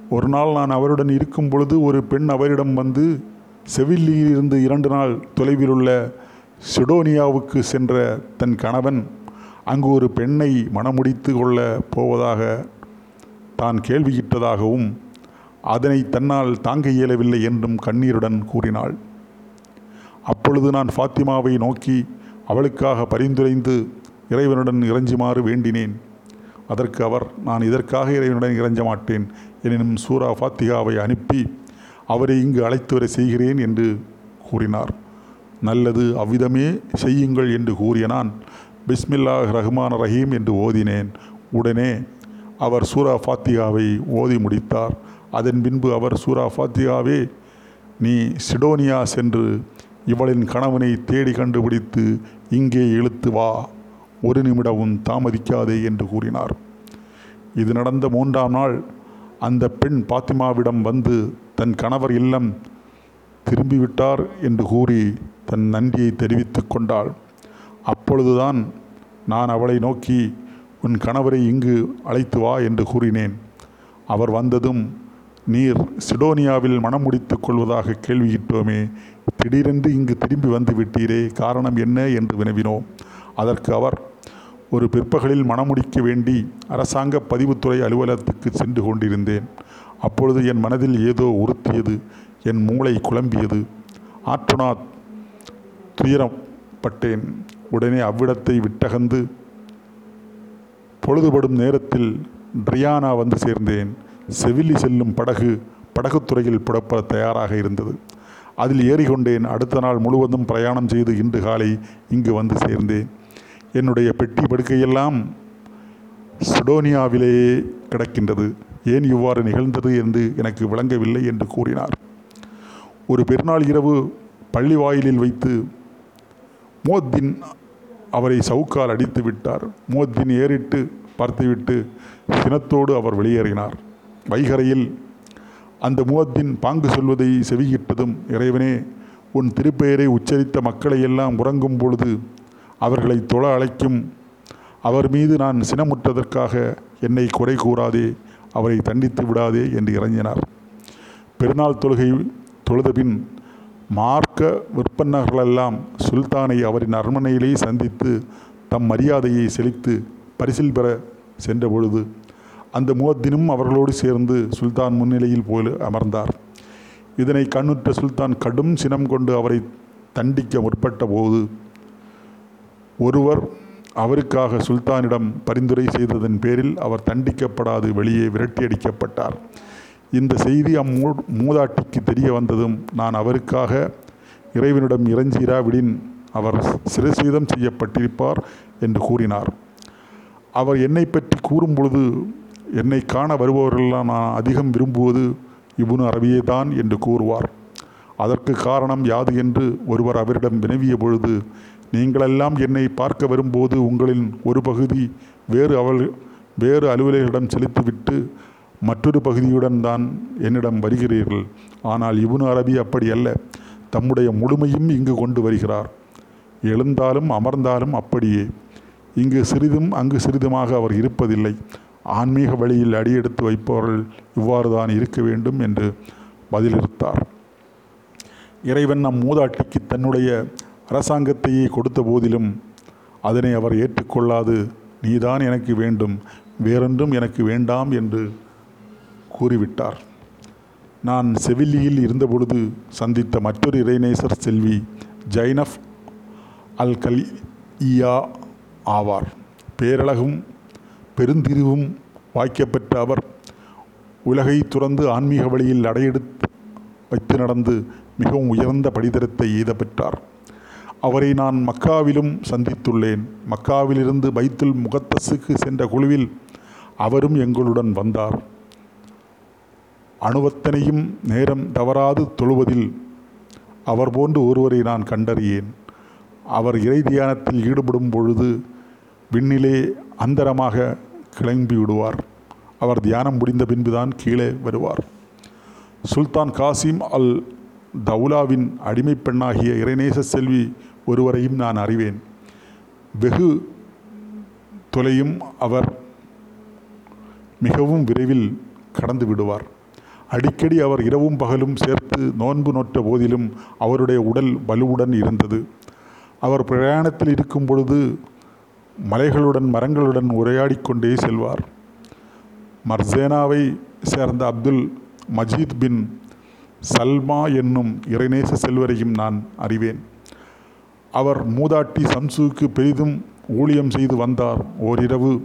Speaker 1: ஒரு நாள் நான் அவருடன் இருக்கும் பொழுது ஒரு பெண் அவரிடம் வந்து செவில்லியில் இருந்து இரண்டு நாள் தொலைவில் உள்ள சிடோனியாவுக்கு சென்ற தன் கணவன் அங்கு ஒரு பெண்ணை மணமுடித்து கொள்ள போவதாக தான் கேள்வியிட்டதாகவும் அதனை தன்னால் தாங்க இயலவில்லை என்றும் கண்ணீருடன் கூறினாள். அப்பொழுது நான் ஃபாத்திமாவை நோக்கி அவளுக்காக பரிந்துரைந்து இறைவனுடன் இறைஞ்சுமாறு வேண்டினேன். அதற்கு அவர் நான் இதற்காக இறைவனுடன் இறைஞ்ச மாட்டேன். எனினும் சூரா ஃபாத்திகாவை அனுப்பி அவரை இங்கு அழைத்து வர செய்கிறேன் என்று கூறினார். நல்லது அவ்விதமே செய்யுங்கள் என்று கூறிய நான் பிஸ்மில்லாஹ் ரஹ்மான் ரஹீம் என்று ஓதினேன். உடனே அவர் சூரா ஃபாத்தியாவை ஓதி முடித்தார். அதன் பின்பு அவர் சூரா ஃபாத்தியாவே நீ சிடோனியா சென்று இவளின் கணவனை தேடி கண்டுபிடித்து இங்கே இழுத்து வா. ஒரு நிமிடமும் தாமதிக்காதே என்று கூறினார். இது நடந்த மூன்றாம் நாள். அந்த பெண் பாத்திமாவிடம் வந்து தன் கணவர் இல்லம். திரும்பிவிட்டார் என்று கூறி தன் நன்றியை தெரிவித்து கொண்டாள். அப்பொழுதுதான் நான் அவளை நோக்கி உன் கணவரை இங்கு அழைத்து வா என்று கூறினேன். அவர் வந்ததும் நீர் சிடோனியாவில் மனம் முடித்து கொள்வதாக கேள்வியிட்டோமே திடீரென்று இங்கு திரும்பி வந்து விட்டீரே காரணம் என்ன? என்று வினவினோம். அதற்கு அவர் ஒரு பிற்பகலில் மணமுடிக்க வேண்டி அரசாங்க பதிவுத்துறை அலுவலகத்துக்கு சென்று கொண்டிருந்தேன். அப்பொழுது என் மனதில் ஏதோ உறுத்தியது. என் மூளை குழம்பியது. ஆற்றுனா துயரப்பட்டேன். உடனே அவ்விடத்தை விட்டகந்து பொழுதுபடும் நேரத்தில் ட்ரியானா வந்து சேர்ந்தேன். செவிலி செல்லும் படகு படகுத்துறையில் புறப்பட தயாராக இருந்தது. அதில் ஏறிக்கொண்டேன். அடுத்த நாள் முழுவதும் பிரயாணம் செய்து இன்று காலை இங்கு வந்து சேர்ந்தேன். என்னுடைய பெட்டி படுக்கையெல்லாம் சுடோனியாவிலேயே கிடக்கின்றது. ஏன் இவ்வாறு நிகழ்ந்தது என்று எனக்கு விளங்கவில்லை என்று கூறினார். ஒரு பெருநாள் இரவு பள்ளி வாயிலில் வைத்து மோத்தின் அவரை சவுக்கால் அடித்து விட்டார். மோத்தின் ஏறிட்டு பார்த்துவிட்டு சினத்தோடு அவர் வெளியேறினார். வைகரையில் அந்த முவத்தின் பாங்கு சொல்வதை செவியிட்டதும் இறைவனே உன் திருப்பெயரை உச்சரித்த மக்களை எல்லாம் உறங்கும் பொழுது அவர்களை தொழ அழைக்கும். அவர் மீது நான் சினமுற்றதற்காக என்னை குறை கூறாதே அவரை தண்டித்து விடாதே என்று இறங்கினார். பெருநாள் தொழுகை தொழுதபின் மார்க்க விற்பன்னர்களெல்லாம் சுல்தானை அவரின் அரண்மனையிலே சந்தித்து தம் மரியாதையை செழித்து பரிசில் பெற சென்ற பொழுது அந்த முவத்தினும் அவர்களோடு சேர்ந்து சுல்தான் முன்னிலையில் போல அமர்ந்தார். இதனை கண்ணுற்ற சுல்தான் கடும் சினம் கொண்டு அவரை தண்டிக்க முற்பட்ட போது ஒருவர் அவருக்காக சுல்தானிடம் பரிந்துரை செய்ததன் பேரில் அவர் தண்டிக்கப்படாது வெளியே விரட்டியடிக்கப்பட்டார். இந்த செய்தி அம்மூ மூதாட்டிக்கு தெரிய வந்ததும் நான் அவருக்காக இறைவனிடம் இறைஞ்சிராவிடின் அவர் சிறுசீதம் செய்யப்பட்டிருப்பார் என்று கூறினார். அவர் என்னை பற்றி கூறும் பொழுது என்னை காண வருபவர்களெல்லாம் நான் அதிகம் விரும்புவது இபுனு அரபியே தான் என்று கூறுவார். அதற்கு காரணம் யாது என்று ஒருவர் அவரிடம் வினவிய பொழுது நீங்களெல்லாம் என்னை பார்க்க வரும்போது உங்களின் ஒரு பகுதி வேறு அவள் வேறு அலுவலர்களிடம் செலுத்திவிட்டு மற்றொரு பகுதியுடன் தான் என்னிடம் வருகிறீர்கள். ஆனால் இபுனு அரபி அப்படி அல்ல. தம்முடைய முழுமையும் இங்கு கொண்டு வருகிறார். எழுந்தாலும் அமர்ந்தாலும் அப்படியே. இங்கு சிறிதும் அங்கு சிறிதுமாக அவர் இருப்பதில்லை. ஆன்மீக வழியில் அடியெடுத்து வைப்பவர்கள் இவ்வாறு தான் இருக்க வேண்டும் என்று பதிலளித்தார். இறைவன் நம் மூதாட்டிக்கு தன்னுடைய அரசாங்கத்தையே கொடுத்த போதிலும் அதனை அவர் ஏற்றுக்கொள்ளாது. நீதான் எனக்கு வேண்டும். வேறொன்றும் எனக்கு வேண்டாம் என்று கூறிவிட்டார். நான் செவில்லியில் இருந்தபொழுது சந்தித்த மற்றொரு இறைநேசர் செல்வி ஜைனஃப் அல் கலியா ஆவார். பேரழகும் பெருந்திரிவும் வாய்க்கப்பெற்ற அவர் உலகை துறந்து ஆன்மீக வழியில் அடையெடுத்து வைத்து நடந்து மிகவும் உயர்ந்த படிதரத்தை எய்த பெற்றார் அவரை நான் மக்காவிலும் சந்தித்துள்ளேன். மக்காவிலிருந்து பைத்துல் முகத்தஸுக்கு சென்ற குழுவில் அவரும் எங்களுடன் வந்தார். அணுவத்தனையும் நேரம் தவறாது தொழுவதில் அவர் போன்று ஒருவரை நான் கண்டறியேன். அவர் இறை தியானத்தில் ஈடுபடும் பொழுது விண்ணிலே அந்தரமாக கிளம்பி விடுவார். அவர் தியானம் முடிந்த பின்புதான் கீழே வருவார். சுல்தான் காசிம் அல் தௌலாவின் அடிமைப் பெண்ணாகிய இறைநேச செல்வி ஒருவரையும் நான் அறிவேன். வெகு தொலையும் அவர் மிகவும் விரைவில் கடந்து விடுவார். அடிக்கடி அவர் இரவும் பகலும் சேர்த்து நோன்பு நோற்ற போதிலும் அவருடைய உடல் வலுவுடன் இருந்தது. அவர் பிரயாணத்தில் இருக்கும் பொழுது மலைகளுடன் மரங்களுடன் உரையாடி கொண்டே செல்வார். மர்சேனாவை சேர்ந்த அப்துல் மஜீத் பின் சல்மா என்னும் இறைநேச செல்வரையும் நான் அறிவேன். அவர் மூதாட்டி சம்சுவுக்கு பெரிதும் ஊழியம் செய்து வந்தார். ஓரிரவு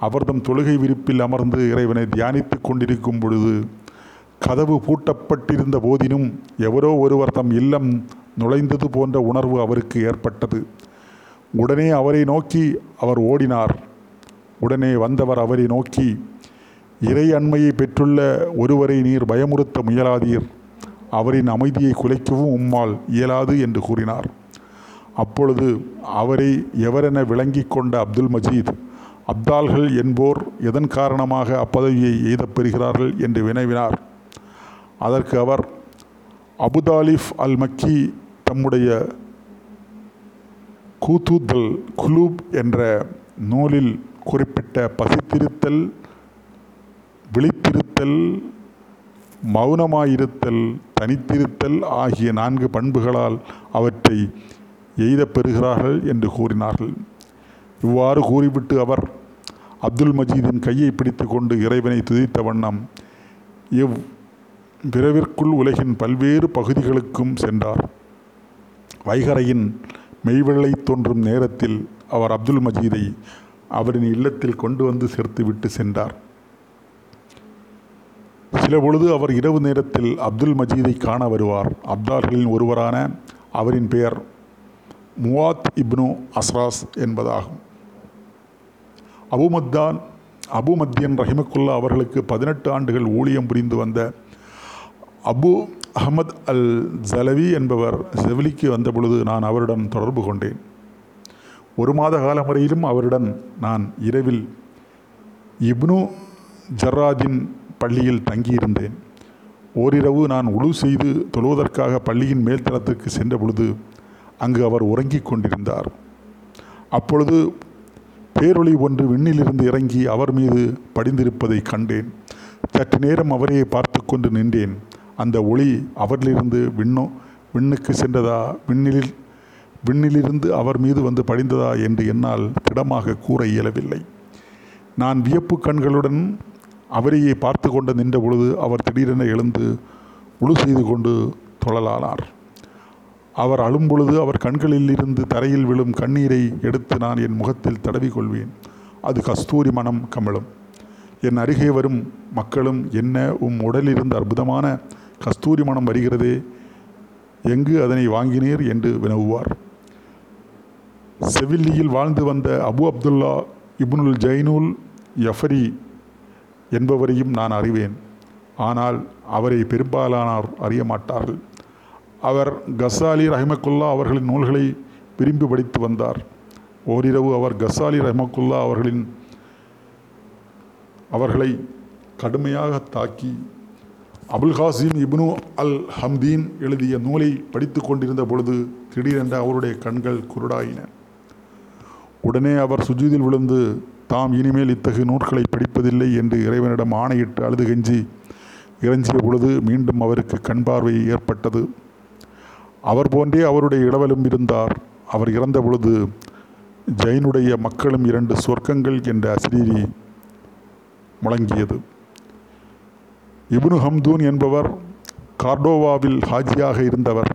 Speaker 1: அவர்தம் தொழுகை விரிப்பில் அமர்ந்து இறைவனை தியானித்துக் கொண்டிருக்கும் பொழுது கதவு பூட்டப்பட்டிருந்த போதினும் எவரோ ஒருவர் தம் இல்லம் நுழைந்தது போன்ற உணர்வு அவருக்கு ஏற்பட்டது. உடனே அவரை நோக்கி அவர் ஓடினார். உடனே வந்தவர் அவரை நோக்கி இறை அண்மையை பெற்றுள்ள ஒருவரை நீர் பயமுறுத்த முயலாதீர். அவரின் அமைதியை குலைக்கவும் உம்மால் இயலாது என்று கூறினார். அப்பொழுது அவரை எவரென விளங்கி கொண்ட அப்துல் மஜீத் அப்தால்கள் என்போர் எதன் காரணமாக அப்பதவியை எய்தப் பெறுகிறார்கள்? என்று வினவினார். அதற்கு அவர் அபுதாலிஃப் அல் மக்கி தம்முடைய கூத்தூத்தல் குலூப் என்ற நூலில் குறிப்பிட்ட பசித்திருத்தல் விழித்திருத்தல் மௌனமாயிருத்தல் தனித்திருத்தல் ஆகிய நான்கு பண்புகளால் அவற்றை எய்தப் பெறுகிறார்கள் என்று கூறினார்கள். இவ்வாறு கூறிவிட்டு அவர் அப்துல் மஜீதின் கையை பிடித்து கொண்டு இறைவனை துதித்த வண்ணம் இவ் விரைவிற்குள் உலகின் பல்வேறு பகுதிகளுக்கும் சென்றார். வைகரையின் மெய்வெள்ளை தோன்றும் நேரத்தில் அவர் அப்துல் மஜீதை அவரின் இல்லத்தில் கொண்டு வந்து சேர்த்து விட்டு சென்றார். சில பொழுது அவர் இரவு நேரத்தில் அப்துல் மஜீதை காண வருவார். அப்தார்களின் ஒருவரான அவரின் பெயர் முவாத் இப்னு அஸ்ராஸ் என்பதாகும். அபுமத்தான் அபுமத்தியன் ரஹிமக்குல்லா அவர்களுக்கு பதினெட்டு ஆண்டுகள் ஊழியம் புரிந்து வந்த அபு அஹமத் அல் ஜலவி என்பவர் செவிலிக்கு வந்த பொழுது நான் அவருடன் தொடர்பு கொண்டேன். ஒரு மாத காலம் வரையிலும் அவருடன் நான் இரவில் இப்னு ஜர்ராஜின் பள்ளியில் தங்கியிருந்தேன். ஓரிரவு நான் உழு செய்து தொழுவதற்காக பள்ளியின் மேல்தளத்திற்கு சென்ற பொழுது அங்கு அவர் உறங்கிக் கொண்டிருந்தார். அப்பொழுது பேரொளி ஒன்று விண்ணிலிருந்து இறங்கி அவர் மீது படிந்திருப்பதை கண்டேன். சற்று நேரம் அவரையே பார்த்து கொண்டு நின்றேன். அந்த ஒளி அவரிலிருந்து விண்ணோ விண்ணுக்கு சென்றதா? விண்ணிலில் விண்ணிலிருந்து அவர் மீது வந்து படிந்ததா என்று என்னால் திடமாக கூற இயலவில்லை. நான் வியப்பு கண்களுடன் அவரையே பார்த்து கொண்டு நின்ற பொழுது அவர் திடீரென எழுந்து உழு செய்து கொண்டு தொழலானார். அவர் அழும் பொழுது அவர் கண்களில் இருந்து தரையில் விழும் கண்ணீரை எடுத்து நான் என் முகத்தில் தடவி கொள்வேன் அது கஸ்தூரி மனம் கமலும் என் அருகே வரும் மக்களும் என்ன உம் உடலிருந்து அற்புதமான கஸ்தூரி மனம் வருகிறதே எங்கு அதனை வாங்கினீர் என்று வினவுவார். செவில்லியில் வாழ்ந்து வந்த அபு அப்துல்லா இப்னுல் ஜைனுல் யஃபரி என்பவரையும் நான் அறிவேன். ஆனால் அவரை பெரும்பாலானோர் அறிய மாட்டார்கள். அவர் கசாலி ரஹமக்குல்லா அவர்களின் நூல்களை விரும்பி படித்து வந்தார். ஓரிரவு அவர் கசாலி ரஹமக்குல்லா அவர்களின் அவர்களை கடுமையாக தாக்கி அபுல் ஹாசிம் இப்னு அல் ஹம்தீன் எழுதிய நூலை படித்து கொண்டிருந்த பொழுது திடீரென்று அவருடைய கண்கள் குருடாயின. உடனே அவர் சுஜூதில் விழுந்து தாம் இனிமேல் இத்தகு நூல்களை படிப்பதில்லை என்று இறைவனிடம் ஆணையிட்டு அழுது கெஞ்சி இறைஞ்சிய பொழுது மீண்டும் அவருக்கு கண் பார்வை ஏற்பட்டது. அவர் போன்றே அவருடைய இடவலும் இருந்தார். அவர் இறந்த பொழுது ஜெயினுடைய மக்களும் இரண்டு சொர்க்கங்கள் என்ற அசிரீரி முழங்கியது. இப்னு ஹம்தூன் என்பவர் கார்டோவாவில் ஹாஜியாக இருந்தவர்.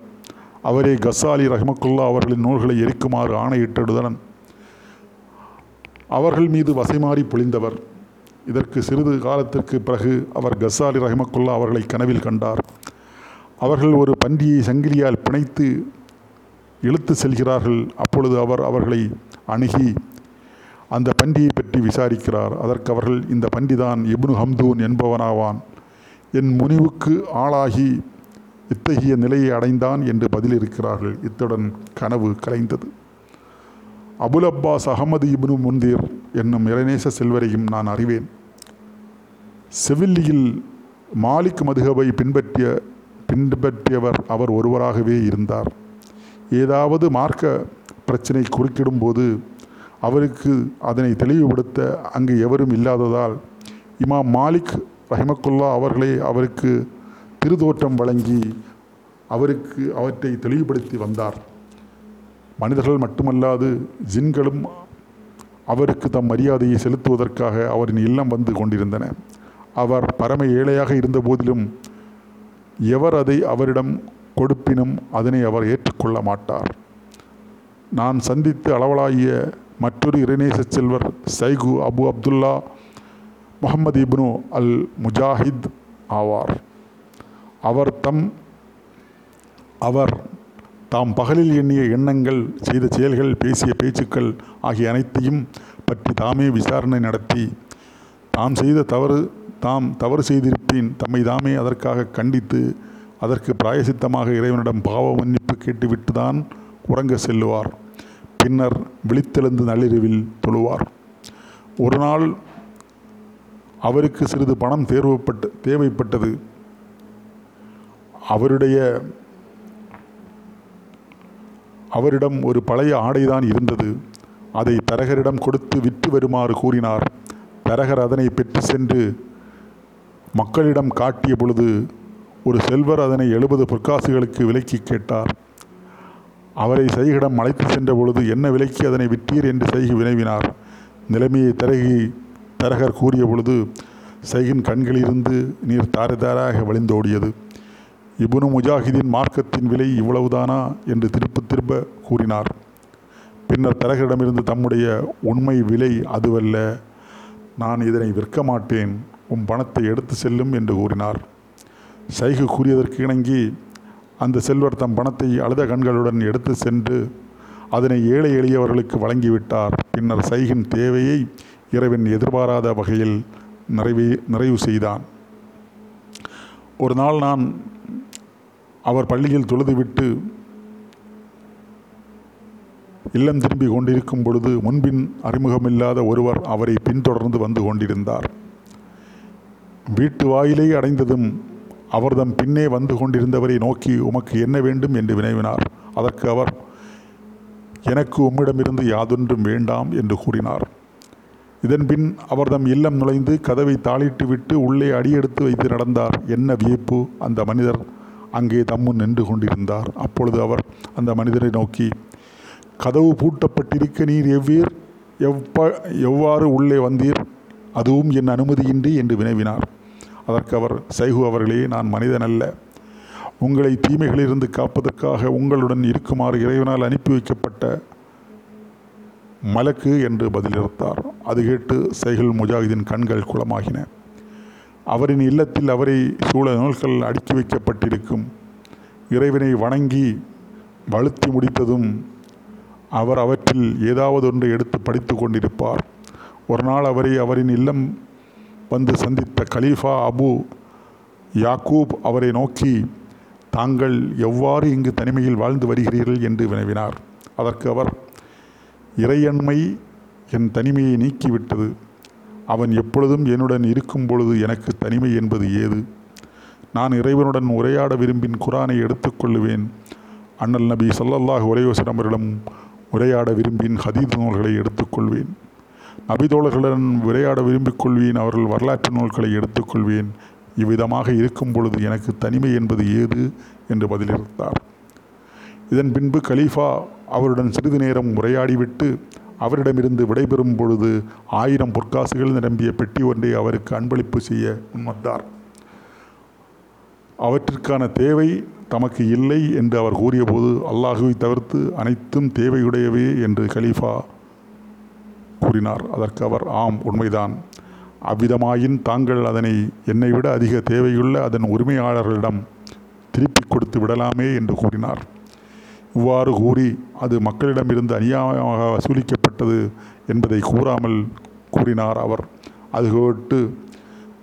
Speaker 1: அவரே கசாலி ரஹமக்குல்லா அவர்களின் நூல்களை எரிக்குமாறு ஆணையிட்டதுடன் அவர்கள் மீது வசைமாறி பொழிந்தவர். இதற்கு சிறிது காலத்திற்கு பிறகு அவர் கசாலி ரஹமக்குல்லா அவர்களை கனவில் கண்டார். அவர்கள் ஒரு பன்றியை சங்கிலியால் பிணைத்து இழுத்து செல்கிறார்கள். அப்பொழுது அவர் அவர்களை அணுகி அந்த பண்டியை பற்றி விசாரிக்கிறார். அதற்கு அவர்கள் இந்த பண்டிதான் இப்னு ஹம்தூன் என்பவனாவான். என் முனிவுக்கு ஆளாகி இத்தகைய நிலையை அடைந்தான் என்று பதிலிருக்கிறார்கள். இத்துடன் கனவு கலைந்தது. Abul Abbas Ahmed Ibn Munthir என்னும் இளநேச செல்வரையும் நான் அறிவேன். செவில்லியில் மாலிக் மதுகவை பின்பற்றிய பின்பற்றியவர் அவர் ஒருவராகவே இருந்தார். ஏதாவது மார்க்க பிரச்சனை குறுக்கிடும் போது அவருக்கு அதனை தெளிவுபடுத்த அங்கு எவரும் இல்லாததால் இமாம் மாலிக் ரஹிமக்குல்லா அவர்களே அவருக்கு திருதோற்றம் வழங்கி அவருக்கு அவற்றை தெளிவுபடுத்தி வந்தார். மனிதர்கள் மட்டுமல்லாது ஜின்களும் அவருக்கு தம் மரியாதையை செலுத்துவதற்காக அவரின் இல்லம் வந்து கொண்டிருந்தன. அவர் பரம ஏழையாக இருந்த போதிலும் எவர் அதை அவரிடம் கொடுப்பினும் அதனை அவர் ஏற்றுக்கொள்ள மாட்டார். நான் சந்தித்து அளவலாகிய மற்றொரு இறைநேச செல்வர் சைகு அபு அப்துல்லா முகமது இப்னு அல் முஜாஹித் ஆவார். அவர் தம் அவர் தாம் பகலில் எண்ணிய எண்ணங்கள் செய்த செயல்கள் பேசிய பேச்சுக்கள் ஆகிய அனைத்தையும் பற்றி தாமே விசாரணை நடத்தி தாம் செய்த தவறு தாம் தவறு செய்திருப்பேன். தம்மை தாமே அதற்காக கண்டித்து அதற்கு பிராயசித்தமாக இறைவனிடம் பாவ மன்னிப்பு கேட்டுவிட்டு தான் உறங்க செல்லுவார். பின்னர் விழித்தெழுந்து நள்ளிரவில் தொழுவார். ஒரு நாள் அவருக்கு சிறிது பணம் தேர்வுப்பட்டு தேவைப்பட்டது. அவருடைய அவரிடம் ஒரு பழைய ஆடைதான் இருந்தது. அதை தரகரிடம் கொடுத்து விற்று வருமாறு கூறினார். தரகர் அதனை பெற்று சென்று மக்களிடம் காட்டிய பொழுது ஒரு செல்வர் அதனை எழுபது பொற்காசுகளுக்கு விலைக்கு கேட்டார். அவரை சைகிடம் அழைத்து சென்ற பொழுது என்ன விலைக்கு அதனை விட்டீர் என்று சைகி வினவினார். நிலைமையை தரகி தரகர் கூறிய பொழுது சைகின் கண்களிலிருந்து நீர் தாறு தாராக வழிந்தோடியது. இபுனு முஜாஹிதின் மார்க்கத்தின் விலை இவ்வளவுதானா? என்று திருப்ப திருப்ப கூறினார். பின்னர் தரகரிடமிருந்து தம்முடைய உண்மை விலை அதுவல்ல. நான் இதனை விற்க மாட்டேன். உன் பணத்தை எடுத்து செல்லும் என்று கூறினார். சைகு கூறியதற்கு இணங்கி அந்த செல்வர் தம் பணத்தை அழுத கண்களுடன் எடுத்து சென்று அதனை ஏழை எளியவர்களுக்கு வழங்கிவிட்டார். பின்னர் சைகின் தேவையை இறைவன் எதிர்பாராத வகையில் நிறைவே நிறைவு செய்தான். ஒரு நாள் நான் அவர் பள்ளியில் தொழுதுவிட்டு இல்லம் திரும்பி கொண்டிருக்கும் பொழுது முன்பின் அறிமுகமில்லாத ஒருவர் அவரை பின்தொடர்ந்து வந்து கொண்டிருந்தார். வீட்டு வாயிலை அடைந்ததும் அவர்தம் பின்னே வந்து கொண்டிருந்தவரை நோக்கி உமக்கு என்ன வேண்டும் என்று வினவினார். அதற்கு அவர் எனக்கு உம்மிடமிருந்து யாதொன்றும் வேண்டாம் என்று கூறினார். இதன்பின் அவர்தம் இல்லம் நுழைந்து கதவை தாளிட்டு விட்டு உள்ளே அடியெடுத்து வைத்து நடந்தார். என்ன வியப்பு? அந்த மனிதர் அங்கே தம்முன் நின்று கொண்டிருந்தார். அப்பொழுது அவர் அந்த மனிதரை நோக்கி கதவு பூட்டப்பட்டிருக்க நீர் எவ்வீர்? எவ்வ எவ்வாறு உள்ளே வந்தீர்? அதுவும் என் அனுமதியின்றி என்று வினவினார். அதற்கு அவர் சைகு அவர்களே நான் மனிதன் அல்ல. உங்களை தீமைகளிலிருந்து காப்பதற்காக உங்களுடன் இருக்குமாறு இறைவனால் அனுப்பி வைக்கப்பட்ட மலக்கு என்று பதிலளித்தார். அது கேட்டு சைகுல் முஜாஹிதின் கண்கள் குளமாகின. அவரின் இல்லத்தில் அவரை சூழ நூல்கள் அடுக்கி வைக்கப்பட்டிருக்கும். இறைவனை வணங்கி வழுத்தி முடித்ததும் அவர் அவற்றில் ஏதாவது ஒன்றை எடுத்து படித்து கொண்டிருப்பார். ஒரு நாள் அவரை அவரின் இல்லம் வந்து சந்தித்த கலீஃபா அபு யாக்கூப் அவரை நோக்கி தாங்கள் எவ்வாறு இங்கு தனிமையில் வாழ்ந்து வருகிறீர்கள்? என்று வினவினார். அதற்கு அவர் இறையன்மை என் தனிமையை நீக்கிவிட்டது. அவன் எப்பொழுதும் என்னுடன் இருக்கும் பொழுது எனக்கு தனிமை என்பது ஏது? நான் இறைவனுடன் உரையாட விரும்பின் குரானை எடுத்துக்கொள்ளுவேன் அண்ணல் நபி ஸல்லல்லாஹு அலைஹி வஸல்லம் உரையாட விரும்பின் ஹதீத் நூல்களை எடுத்துக்கொள்வேன் நபிதோழர்களுடன் உரையாட விரும்பிக் கொள்வேன் அவர்கள் வரலாற்று நூல்களை எடுத்துக்கொள்வேன் இவ்விதமாக இருக்கும் பொழுது எனக்கு தனிமை என்பது ஏது? என்று பதிலளித்தார். இதன் பின்பு கலீஃபா அவருடன் சிறிது நேரம் உரையாடிவிட்டு அவரிடமிருந்து விடைபெறும் பொழுது ஆயிரம் பொற்காசுகள் நிரம்பிய பெட்டி ஒன்றை அவருக்கு அன்பளிப்பு செய்ய முன்வந்தார். அவற்றிற்கான தேவை தமக்கு இல்லை என்று அவர் கூறியபோது அல்லாஹுவை தவிர்த்து அனைத்தும் தேவையுடையவே என்று கலீஃபா கூறினார். அதற்கு அவர் ஆம் உண்மைதான். அவ்விதமாயின் தாங்கள் அதனை என்னை விட அதிக தேவையுள்ள அதன் உரிமையாளர்களிடம் திருப்பிக் கொடுத்து விடலாமே என்று கூறினார். இவ்வாறு கூறி அது மக்களிடமிருந்து அநியாயமாக வசூலிக்கப்பட்டது என்பதை கூறாமல் கூறினார் அவர். அது கேட்டு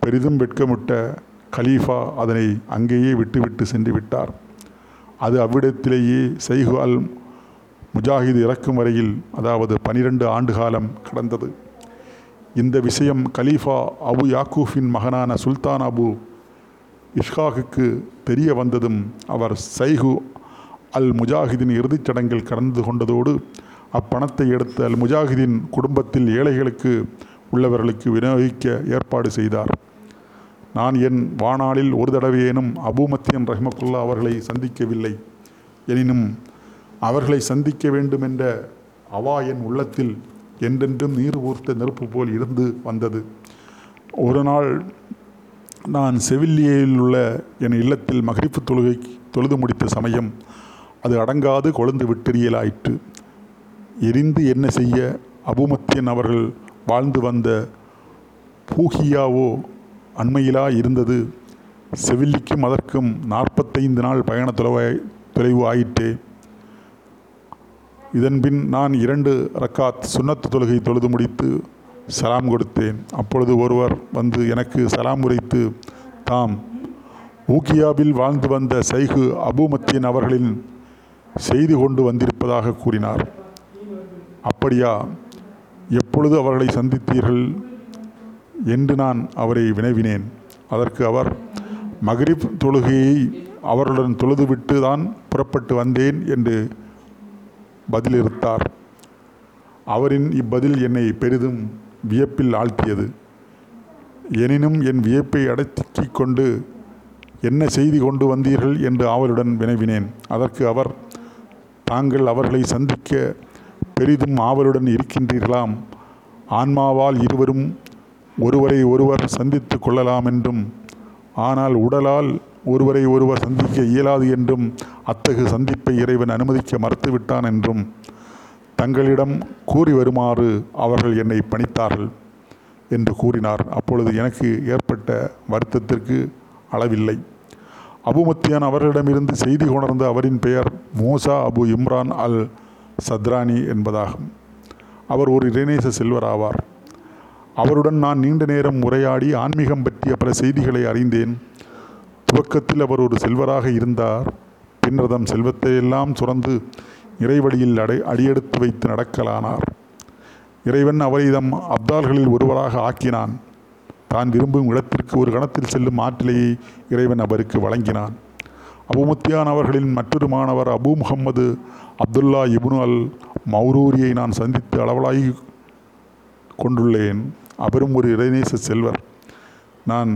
Speaker 1: பெரிதும் வெட்கமிட்ட கலீஃபா அதனை அங்கேயே விட்டுவிட்டு சென்று விட்டார். அது அவ்விடத்திலேயே செய்கு அல் முஜாஹித் இறக்கும் வரையில் அதாவது பனிரெண்டு ஆண்டு காலம் கடந்தது. இந்த விஷயம் கலீஃபா அபு யாக்கூஃபின் மகனான சுல்தான் அபு இஷ்காகுக்கு தெரிய வந்ததும் அவர் சைகு அல் முஜாஹிதின் இறுதிச் சடங்கில் கலந்து கொண்டதோடு அப்பணத்தை எடுத்து அல் முஜாஹிதின் குடும்பத்தில் ஏழைகளுக்கு உள்ளவர்களுக்கு விநியோகிக்க ஏற்பாடு செய்தார். நான் என் வாணாளில் ஒரு தடவையேனும் அபூமத்தியன் ரஹ்மக்குல்லா அவர்களை சந்திக்கவில்லை. எனினும் அவர்களை சந்திக்க வேண்டும் என்ற அவா என் உள்ளத்தில் என்றென்றும் நீர் ஊர்த்த நெருப்பு போல் இருந்து வந்தது. ஒரு நாள் நான் செவில்லியில் உள்ள என் இல்லத்தில் மகிழ்ப்பு தொழுகை தொழுது முடித்த சமயம் அது அடங்காது கொழுந்து விட்டெறியலாயிற்று எரிந்து என்ன செய்ய அபுமத்தியன் அவர்கள் வாழ்ந்து வந்த பூகியாவோ அண்மையிலா இருந்தது. செவில்லிக்கும் அதற்கும் நாற்பத்தைந்து நாள் பயண தொலைவாய் தொலைவு ஆயிற்றே. இதன்பின் நான் இரண்டு ரக்காத் சுன்னத்து தொழுகை தொழுது முடித்து சலாம் கொடுத்தேன். அப்பொழுது ஒருவர் வந்து எனக்கு சலாம் உரைத்து தாம் ஊக்கியாவில் வாழ்ந்து வந்த சைகு அபுமத்தியன் அவர்களின் செய்தி கொண்டு வந்திருப்பதாக கூறினார். அப்படியா எப்பொழுது அவர்களை சந்தித்தீர்கள் என்று நான் அவரை வினவினேன். அதற்கு அவர் மகரிப் தொழுகையை அவர்களுடன் தொழுதுவிட்டு தான் புறப்பட்டு வந்தேன் என்று பதிலிருத்தார் அவரின் இப்பதில் என்னை பெரிதும் வியப்பில் ஆழ்த்தியது. எனினும் என் வியப்பை அடக்கிக் கொண்டு என்ன செய்தி கொண்டு வந்தீர்கள் என்று ஆவலுடன் வினவினேன். அதற்கு அவர் தாங்கள் அவர்களை சந்திக்க பெரிதும் ஆவலுடன் இருக்கின்றீர்களாம். ஆன்மாவால் இருவரும் ஒருவரை ஒருவர் சந்தித்து கொள்ளலாம் என்றும் ஆனால் உடலால் ஒருவரை ஒருவர் சந்திக்க இயலாது என்றும் அத்தகு சந்திப்பை இறைவன் அனுமதிக்க மறுத்துவிட்டான் என்றும் தங்களிடம் கூறி வருமாறு அவர்கள் என்னை பணித்தார்கள் என்று கூறினார். அப்பொழுது எனக்கு ஏற்பட்ட வருத்தத்திற்கு அளவில்லை. அபுமத்தியான் அவர்களிடமிருந்து செய்தி கொணர்ந்த அவரின் பெயர் மூசா அபு இம்ரான் அல் சத்ரானி என்பதாகும். அவர் ஒரு இறைநேச செல்வர் ஆவார் அவருடன் நான் நீண்ட நேரம் உரையாடி ஆன்மீகம் பற்றிய பல செய்திகளை அறிந்தேன். துவக்கத்தில் அவர் ஒரு செல்வராக இருந்தார். பின்னர் தம் செல்வத்தை எல்லாம் சுரந்து இறைவழியில் அடை அடியெடுத்து வைத்து நடக்கலானார். இறைவன் அவரை தம் அப்தால்களில் ஒருவராக ஆக்கினான். தான் விரும்பும் இடத்திற்கு ஒரு கணத்தில் செல்லும் ஆற்றலையை இறைவன் அவருக்கு வழங்கினான். அபுமுத்தியான் அவர்களின் மற்றொரு மாணவர் அபு முகம்மது அப்துல்லா இபுனு அல் மௌரூரியை நான் சந்தித்து அளவலாகி கொண்டுள்ளேன். அவரும் ஒரு இறைநேச செல்வர். நான்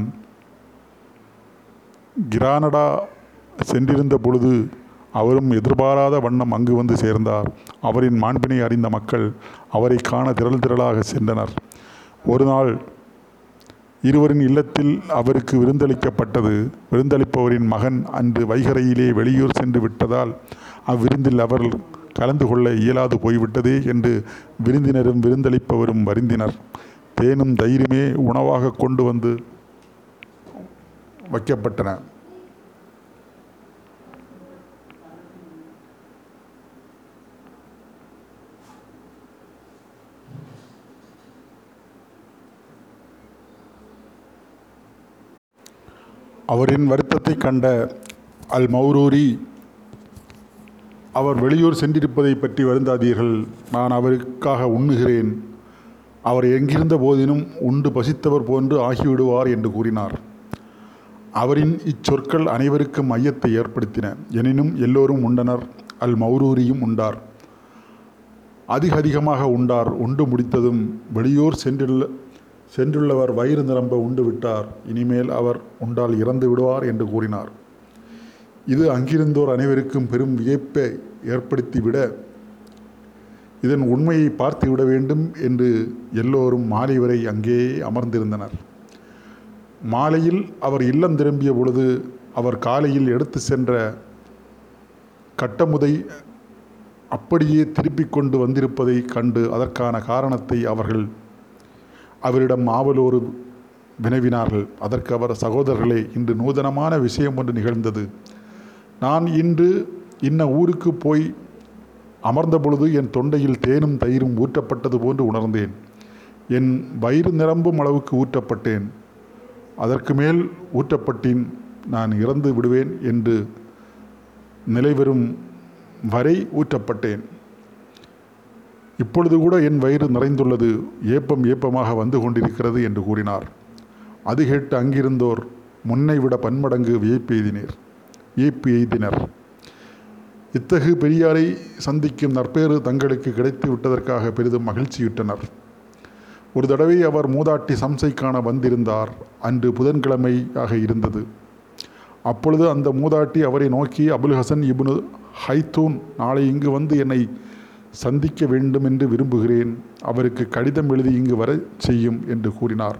Speaker 1: கிரானடா சென்றிருந்த பொழுது அவரும் எதிர்பாராத வண்ணம் அங்கு வந்து சேர்ந்தார். அவரின் மாண்பினை அறிந்த மக்கள் அவரை காண திரள் திரளாக சென்றனர். ஒரு நாள் இருவரின் இல்லத்தில் அவருக்கு விருந்தளிக்கப்பட்டது. விருந்தளிப்பவரின் மகன் அன்று வைகரையிலே வெளியூர் சென்று விட்டதால் அவ்விருந்தில் அவர் கலந்து கொள்ள இயலாது போய்விட்டதே என்று விருந்தினரும் விருந்தளிப்பவரும் வருந்தினர். தேனும் தைரியமே உணவாக கொண்டு வந்து வைக்கப்பட்டன. அவரின் வருத்தத்தை கண்ட அல் மௌரூரி அவர் வெளியூர் சென்றிருப்பதை பற்றி வருந்தாதீர்கள். நான் அவருக்காக உண்ணுகிறேன். அவர் எங்கிருந்த போதினும் உண்டு பசித்தவர் போன்று ஆகிவிடுவார் என்று கூறினார். அவரின் இச்சொற்கள் அனைவருக்கும் மையத்தை ஏற்படுத்தின. எனினும் எல்லோரும் உண்டனர். அல் மௌரூரியும் உண்டார். அதிக அதிகமாக உண்டார். உண்டு முடித்ததும் வெளியூர் சென்றுள்ள சென்றுள்ளவர் வயிறு நிரம்ப உண்டு விட்டார். இனிமேல் அவர் உண்டால் இறந்து விடுவார் என்று கூறினார். இது அங்கிருந்தோர் அனைவருக்கும் பெரும் வியப்பை ஏற்படுத்திவிட இதன் உண்மையை பார்த்து விட வேண்டும் என்று எல்லோரும் மாலை வரை அங்கேயே அமர்ந்திருந்தனர். மாலையில் அவர் இல்லம் திரும்பிய பொழுது அவர் காலையில் எடுத்து சென்ற கட்டமுதை அப்படியே திருப்பிக் கொண்டு வந்திருப்பதை கண்டு அதற்கான காரணத்தை அவர்கள் அவரிடம் ஆவலோடு வினவினார்கள். அதற்கு அவர் சகோதரர்களே இன்று நூதனமான விஷயம் ஒன்று நிகழ்ந்தது. நான் இன்று இன்ன ஊருக்கு போய் அமர்ந்த பொழுது என் தொண்டையில் தேனும் தயிரும் ஊற்றப்பட்டது போன்று உணர்ந்தேன். என் வயிறு நிரம்பும் அளவுக்கு ஊற்றப்பட்டேன். அதற்கு மேல் ஊற்றப்பட்டேன் நான் இறந்து விடுவேன் என்று நிலைவரும் வரை ஊற்றப்பட்டேன். இப்பொழுது கூட என் வயிறு நிறைந்துள்ளது. ஏப்பம் ஏப்பமாக வந்து கொண்டிருக்கிறது என்று கூறினார். அது கேட்டு அங்கிருந்தோர் முன்னை விட பன்மடங்கு வியப்பு எய்தினர் வியப்பு எய்தினர். இத்தகு பெரியாரை சந்திக்கும் நற்பேறு தங்களுக்கு கிடைத்து விட்டதற்காக பெரிதும் மகிழ்ச்சியுற்றனர். ஒரு தடவை அவர் மூதாட்டி சம்சை காண வந்திருந்தார். அன்று புதன்கிழமையாக இருந்தது. அப்பொழுது அந்த மூதாட்டி அவரை நோக்கி அபுல் ஹசன் இபுனு ஹைத்தூன் நாளை இங்கு வந்து என்னை சந்திக்க வேண்டும் என்று விரும்புகிறேன். அவருக்கு கடிதம் எழுதி இங்கு வர செய்யும் என்று கூறினார்.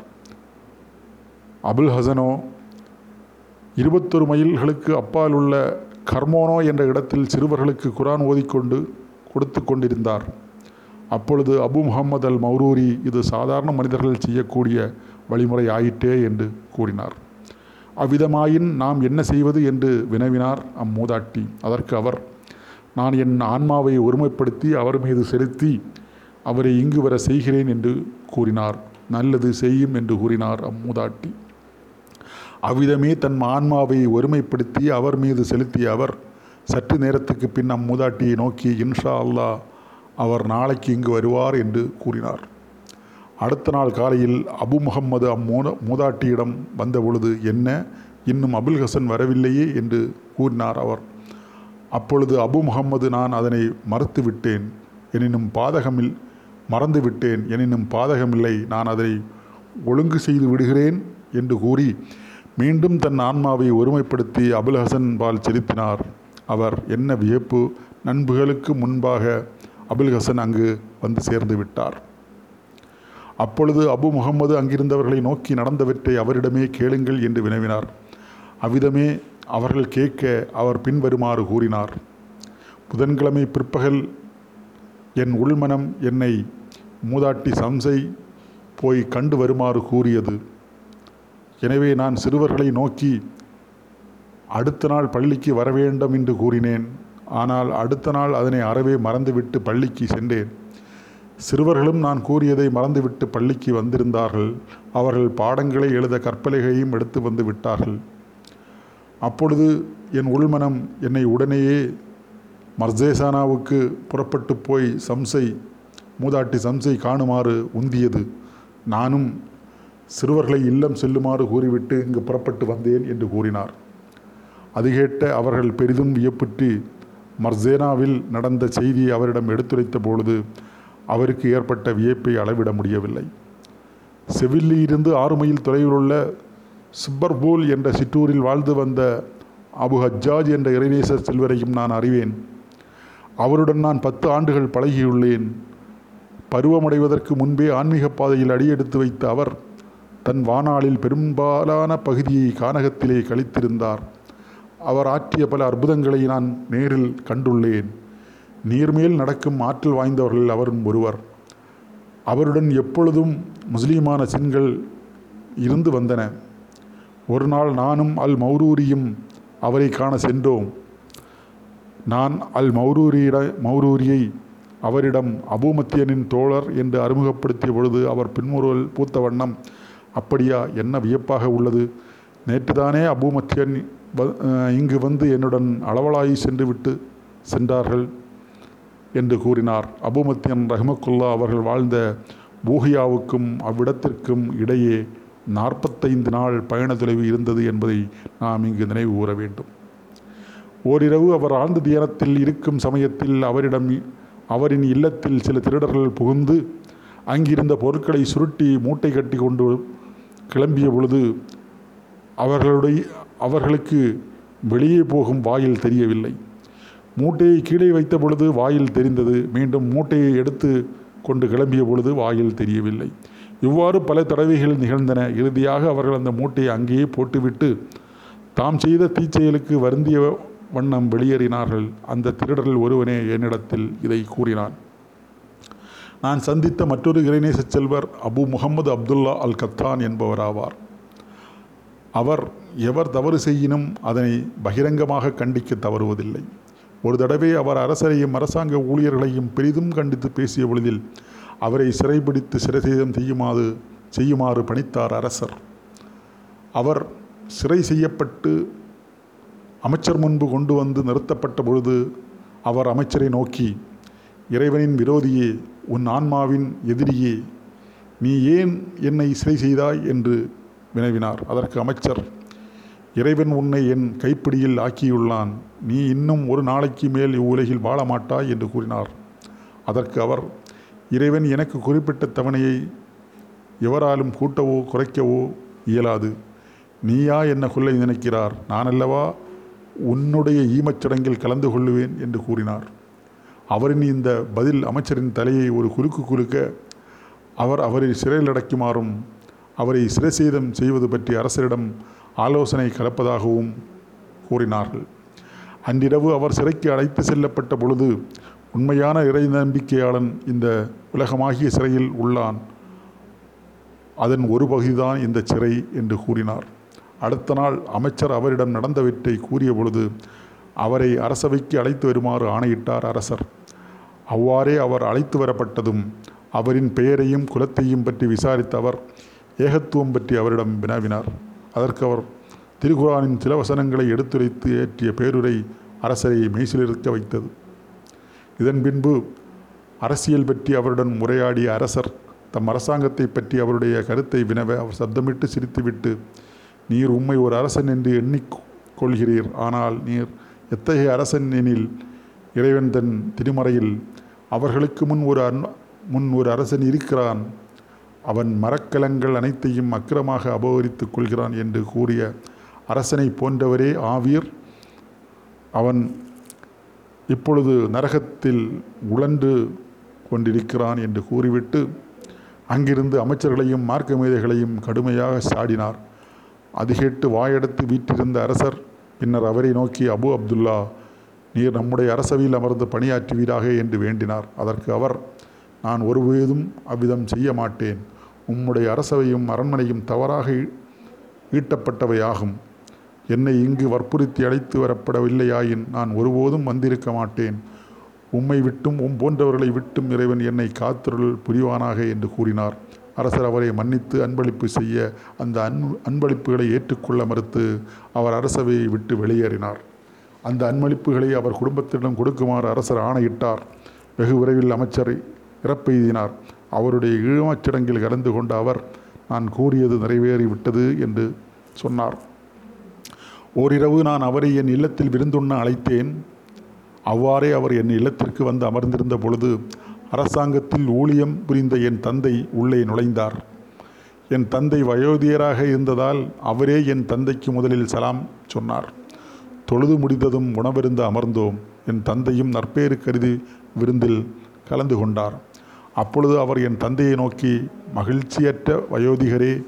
Speaker 1: அபுல் ஹசனோ இருபத்தொரு மைல்களுக்கு அப்பால் உள்ள கர்மோனோ என்ற இடத்தில் சிறுவர்களுக்கு குரான் ஓதிக்கொண்டு கொடுத்து கொண்டிருந்தார். அப்பொழுது அபு முகமது அல் மௌரூரி இது சாதாரண மனிதர்கள் செய்யக்கூடிய வழிமுறை ஆயிற்றே என்று கூறினார். அவ்விதமாயின் நாம் என்ன செய்வது என்று வினவினார் அம்மூதாட்டி. அதற்கு அவர் நான் என் ஆன்மாவை ஒருமைப்படுத்தி அவர் மீது செலுத்தி அவரை இங்கு வர செய்கிறேன் என்று கூறினார். நல்லது செய்யும் என்று கூறினார் அம்மூதாட்டி. அவ்விதமே தன் ஆன்மாவை ஒருமைப்படுத்தி அவர் மீது செலுத்திய அவர் சற்று நேரத்துக்கு பின் அம்மூதாட்டியை நோக்கி இன்ஷா அல்லாஹ் அவர் நாளைக்கு இங்கு வருவார் என்று கூறினார். அடுத்த நாள் காலையில் அபு முகம்மது அம்மூத மூதாட்டியிடம் வந்தபொழுது என்ன? இன்னும் அபுல் ஹசன் வரவில்லையே? என்று கூறினார் அவர். அப்பொழுது அபு முகம்மது நான் அதனை மறுத்து விட்டேன் எனினும் பாதகமில் மறந்துவிட்டேன். எனினும் பாதகமில்லை. நான் அதை ஒழுங்கு செய்து விடுகிறேன் என்று கூறி மீண்டும் தன் ஆன்மாவை ஒருமைப்படுத்தி அபுல் ஹசன் பால் செலுத்தினார். அவர் என்ன வியப்பு. நண்புகளுக்கு முன்பாக அபுல் ஹசன் அங்கு வந்து சேர்ந்து விட்டார். அப்பொழுது அபு முகம்மது அங்கிருந்தவர்களை நோக்கி நடந்தவற்றை அவரிடமே கேளுங்கள் என்று வினவினார். அவ்விதமே அவர்கள் கேட்க அவர் பின்வருமாறு கூறினார் புதன்கிழமை பிற்பகல் என் உள்மனம் என்னை மூதாட்டி சம்சை போய் கண்டு வருமாறு கூறியது. எனவே நான் சிறுவர்களை நோக்கி அடுத்த நாள் பள்ளிக்கு வர வேண்டும் என்று கூறினேன். ஆனால் அடுத்த நாள் அதனை அறவே மறந்துவிட்டு பள்ளிக்கு சென்றேன். சிறுவர்களும் நான் கூறியதை மறந்துவிட்டு பள்ளிக்கு வந்திருந்தார்கள். அவர்கள் பாடங்களை எழுத கற்பலைகளையும் எடுத்து வந்து விட்டார்கள். அப்பொழுது என் உள்மனம் என்னை உடனேயே மர்சேசானாவுக்கு புறப்பட்டு போய் சம்சை மூதாட்டி சம்சை காணுமாறு உந்தியது. நானும் சிறுவர்களை இல்லம் செல்லுமாறு கூறிவிட்டு இங்கு புறப்பட்டு வந்தேன் என்று கூறினார். அது கேட்ட அவர்கள் பெரிதும் வியப்புற்று மர்சேனாவில் நடந்த செய்தியை அவரிடம் எடுத்துரைத்த பொழுது அவருக்கு ஏற்பட்ட வியப்பை அளவிட முடியவில்லை. செவில்லியிலிருந்து ஆறு மைல் தொலைவில் உள்ள சுப்பர்போல் என்ற சிற்றூரில் வாழ்ந்து வந்த அபு ஹஜ்ஜாஜ் என்ற இறைவேசர் செல்வரையும் நான் அறிவேன். அவருடன் நான் பத்து ஆண்டுகள் பழகியுள்ளேன். பருவமடைவதற்கு முன்பே ஆன்மீக பாதையில் அடியெடுத்து வைத்த அவர் தன் வானாளில் பெரும்பாலான பகுதியை கானகத்திலே கழித்திருந்தார். அவர் ஆற்றிய பல அற்புதங்களை நான் நேரில் கண்டுள்ளேன். நீர்மேல் நடக்கும் ஆற்றல் வாய்ந்தவர்கள் அவரும் ஒருவர். அவருடன் எப்பொழுதும் முஸ்லீமான சின்கள் இருந்து வந்தன. ஒரு நாள் நானும் அல் மௌரூரியும் அவரை காண சென்றோம். நான் அல் மௌரூரியிட மௌரூரியை அவரிடம் அபூமத்தியனின் தோழர் என்று அறிமுகப்படுத்திய பொழுது அவர் பின்முறுவல் பூத்த வண்ணம் அப்படியா என்ன வியப்பாக உள்ளது? நேற்றுதானே அபூமத்தியன் வ- இங்கு வந்து என்னுடன் அளவலாயி சென்று விட்டு சென்றார்கள் என்று கூறினார். அபூமத்தியன் ரஹமக்குல்லா அவர்கள் வாழ்ந்த பூஹியாவுக்கும் அவ்விடத்திற்கும் இடையே நாற்பத்தைந்து நாள் பயண தொலைவு இருந்தது என்பதை நாம் இங்கு நினைவு கூற வேண்டும். ஓரிரவு அவர் ஆழ்ந்த தியானத்தில் இருக்கும் சமயத்தில் அவரிடம் அவரின் இல்லத்தில் சில திருடர்கள் புகுந்து அங்கிருந்த பொருட்களை சுருட்டி மூட்டை கட்டி கொண்டு கிளம்பிய பொழுது அவர்களுடைய அவர்களுக்கு வெளியே போகும் வாயில் தெரியவில்லை. மூட்டையை கீழே வைத்த பொழுது வாயில் தெரிந்தது. மீண்டும் மூட்டையை எடுத்து கொண்டு கிளம்பிய பொழுது வாயில் தெரியவில்லை. இவ்வாறு பல தடவைகள் நிகழ்ந்தன. இறுதியாக அவர்கள் அந்த மூட்டையை அங்கேயே போட்டுவிட்டு தாம் செய்த தீச்செயலுக்கு வருந்திய வண்ணம் வெளியேறினார்கள். அந்த திருடர்கள் ஒருவனே என்னிடத்தில் இதை கூறினான். நான் சந்தித்த மற்றொரு இறைநேச செல்வர் அபு முகமது அப்துல்லா அல் கத்தான் என்பவர் ஆவார் அவர் எவர் தவறு செய்யினும் அதனை பகிரங்கமாக கண்டிக்க தவறுவதில்லை. ஒரு தடவை அவர் அரசரையும் அரசாங்க ஊழியர்களையும் பெரிதும் கண்டித்து பேசிய பொழுதில் அவரை சிறைபிடித்து சிறைசேதம் செய்யுமாறு செய்யுமாறு பணித்தார் அரசர். அவர் சிறை செய்யப்பட்டு அமைச்சர் முன்பு கொண்டு வந்து நிறுத்தப்பட்ட பொழுது அவர் அமைச்சரை நோக்கி இறைவனின் விரோதியே உன் ஆன்மாவின் எதிரியே நீ ஏன் என்னை சிறை செய்தாய்? என்று வினவினார். அதற்கு அமைச்சர் இறைவன் உன்னை என் கைப்பிடியில் ஆக்கியுள்ளான். நீ இன்னும் ஒரு நாளைக்கு மேல் இவ்வுலகில் வாழ மாட்டாய் என்று கூறினார். அதற்கு அவர் இறைவன் எனக்கு குறிப்பிட்ட தவணையை எவராலும் கூட்டவோ குறைக்கவோ இயலாது. நீயா என்ன கொள்ளை நினைக்கிறார்? நானல்லவா? உன்னுடைய ஈமச்சடங்கில் கலந்து கொள்ளுவேன் என்று கூறினார். அவரின் இந்த பதில் அமைச்சரின் தலையை ஒரு குலுக்கு குலுக்க அவர் அவரை சிறையில் அடக்குமாறும் அவரை சிறைசேதம் செய்வது பற்றி அரசரிடம் ஆலோசனை கலப்பதாகவும் கூறினார்கள். அன்றிரவு அவர் சிறைக்கு அழைத்து செல்லப்பட்ட பொழுது உண்மையான இறை நம்பிக்கையாளன் இந்த உலகமாகிய சிறையில் உள்ளான். அதன் ஒரு பகுதிதான் இந்த சிறை என்று கூறினார். அடுத்த நாள் அமைச்சர் அவரிடம் நடந்தவற்றை கூறிய பொழுது அவரை அரசவைக்கு அழைத்து வருமாறு ஆணையிட்டார் அரசர். அவ்வாறே அவர் அழைத்து வரப்பட்டதும் அவரின் பெயரையும் குலத்தையும் பற்றி விசாரித்த அவர் ஏகத்துவம் பற்றி அவரிடம் வினாவினார். அதற்கு அவர் திருகுரானின் சில வசனங்களை எடுத்துரைத்து ஏற்றிய பேருரை அரசரை மெய்சிலிருக்க வைத்தது. இதன் பின்பு அரசியல் பற்றி அவருடன் உரையாடிய அரசர் தம் அரசாங்கத்தை பற்றி அவருடைய கருத்தை வினவ அவர் சப்தமிட்டு சிரித்துவிட்டு நீர் உம்மை ஒரு அரசன் என்று எண்ணிக்கொள்கிறீர். ஆனால் நீர் எத்தகைய அரசன் எனில் இறைவன் தன் திருமறையில் அவர்களுக்கு முன் ஒரு அன் முன் ஒரு அரசன் இருக்கிறான். அவன் மரக்கலங்கள் அனைத்தையும் அக்கிரமாக அபகரித்துக் கொள்கிறான் என்று கூறிய அரசனை போன்றவரே ஆவீர். அவன் இப்பொழுது நரகத்தில் உழன்று கொண்டிருக்கிறான் என்று கூறிவிட்டு அங்கிருந்து அமைச்சர்களையும் மார்க்க மேதைகளையும் கடுமையாக சாடினார். அது கேட்டு வாயெடுத்து வீட்டிருந்த அரசர் பின்னர் அவரை நோக்கி அபு அப்துல்லா நீர் நம்முடைய அரசவையில் அமர்ந்து பணியாற்றுவீராக? என்று வேண்டினார். அதற்கு அவர் நான் ஒருபோதும் அவ்விதம் செய்ய மாட்டேன். உம்முடைய அரசவையும் அரண்மனையும் தவறாக ஈ- ஈட்டப்பட்டவையாகும். என்னை இங்கு வற்புறுத்தி அழைத்து வரப்படவில்லையாயின் நான் ஒருபோதும் வந்திருக்க மாட்டேன். உம்மை விட்டும் உம் போன்றவர்களை விட்டும் இறைவன் என்னை காத்திருள் புரிவானாக என்று கூறினார். அரசர் அவரை மன்னித்து அன்பளிப்பு செய்ய அந்த அன் அன்பளிப்புகளை ஏற்றுக்கொள்ள மறுத்து அவர் அரசவையை விட்டு வெளியேறினார். அந்த அன்பளிப்புகளை அவர் குடும்பத்திடம் கொடுக்குமாறு அரசர் ஆணையிட்டார். வெகு விரைவில் அமைச்சர் இறப்பெய்தினார். அவருடைய ஈழமச்சடங்கில் கலந்து கொண்ட அவர் நான் கூறியது நிறைவேறிவிட்டது என்று சொன்னார். ஓரிரவு நான் அவரை என் இல்லத்தில் விருந்துண்ண அழைத்தேன். அவ்வாறே அவர் என் இல்லத்திற்கு வந்து அமர்ந்திருந்த பொழுது அரசாங்கத்தில் ஊழியம் புரிந்த என் தந்தை உள்ளே நுழைந்தார். என் தந்தை வயோதியராக இருந்ததால் அவரே என் தந்தைக்கு முதலில் சலாம் சொன்னார். தொழுது முடிந்ததும் உணவிருந்து அமர்ந்தோம். என் தந்தையும் நற்பேறு கருதி விருந்தில் கலந்து கொண்டார். அப்பொழுது அவர் என் தந்தையை நோக்கி மகிழ்ச்சியற்ற வயோதிகரே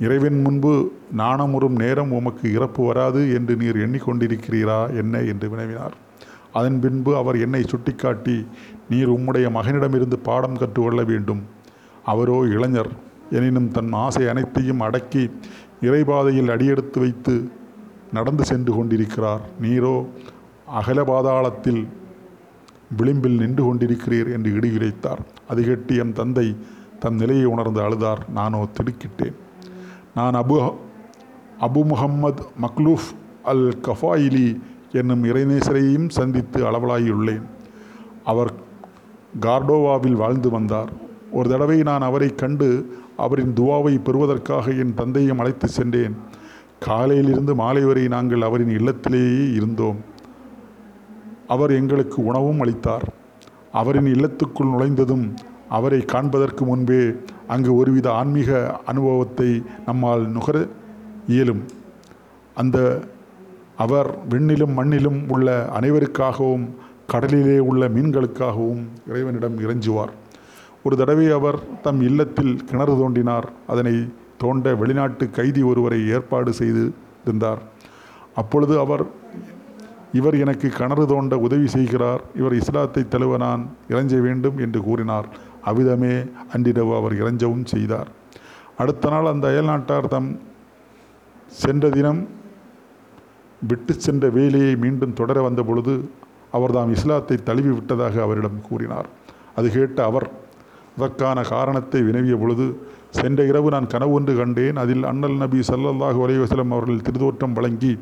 Speaker 1: இறைவன் முன்பு நாணமுறும் நேரம் உமக்கு இறப்பு வராது என்று நீர் எண்ணிக்கொண்டிருக்கிறீரா? என்ன? என்று வினவினார். அதன் பின்பு அவர் என்னை சுட்டிக்காட்டி நீர் உம்முடைய மகனிடமிருந்து பாடம் கற்றுக்கொள்ள வேண்டும். அவரோ இளைஞர். எனினும் தன் ஆசை அனைத்தையும் அடக்கி இறைபாதையில் அடியெடுத்து வைத்து நடந்து சென்று கொண்டிருக்கிறார். நீரோ அகல பாதாளத்தில் விளிம்பில் நின்று கொண்டிருக்கிறீர் என்று இடியுரைத்தார் அது கேட்டு என் தந்தை தன் நிலையை உணர்ந்து அழுதார். நானோ திடுக்கிட்டேன். நான் அபு அபு முகம்மது மக்லூஃப் அல் கஃபாயிலி என்னும் இறைநேசரையும் சந்தித்து அளவலாகியுள்ளேன். அவர் கார்டோவாவில் வாழ்ந்து வந்தார். ஒரு தடவை நான் அவரை கண்டு அவரின் துவாவை பெறுவதற்காக என் தந்தையும் அழைத்து சென்றேன். காலையிலிருந்து மாலை வரை நாங்கள் அவரின் இல்லத்திலேயே இருந்தோம். அவர் எங்களுக்கு உணவும் அளித்தார். அவரின் இல்லத்துக்குள் நுழைந்ததும் அவரை காண்பதற்கு முன்பே அங்கு ஒருவித ஆன்மீக அனுபவத்தை நம்மால் நுகர இயலும். அந்த அவர் விண்ணிலும் மண்ணிலும் உள்ள அனைவருக்காகவும் கடலிலே உள்ள மீன்களுக்காகவும் இறைவனிடம் இறைஞ்சுவார் ஒரு தடவை அவர் தம் இல்லத்தில் கிணறு தோண்டினார். அதனை தோண்ட வெளிநாட்டு கைதி ஒருவரை ஏற்பாடு செய்து இருந்தார் அப்பொழுது அவர் இவர் எனக்கு கிணறு தோண்ட உதவி செய்கிறார். இவர் இஸ்லாத்தை தழுவ நான் இறைஞ்ச வேண்டும் என்று கூறினார். அவ்விதமே அன்றிரவு அவர் இறஞ்சவும் செய்தார். அடுத்த நாள் அந்த அயல்நாட்டார் தம் சென்ற தினம் விட்டு சென்ற வேலையை மீண்டும் தொடர வந்த பொழுது அவர் தாம் இஸ்லாத்தை தழுவி விட்டதாக அவரிடம் கூறினார். அது கேட்ட அவர் அதற்கான காரணத்தை வினவிய பொழுது சென்ற இரவு நான் கனவு ஒன்று கண்டேன். அதில் அண்ணல் நபி சல்லல்லாஹு அலைவசலம் அவர்கள் திருதோற்றம் வழங்கி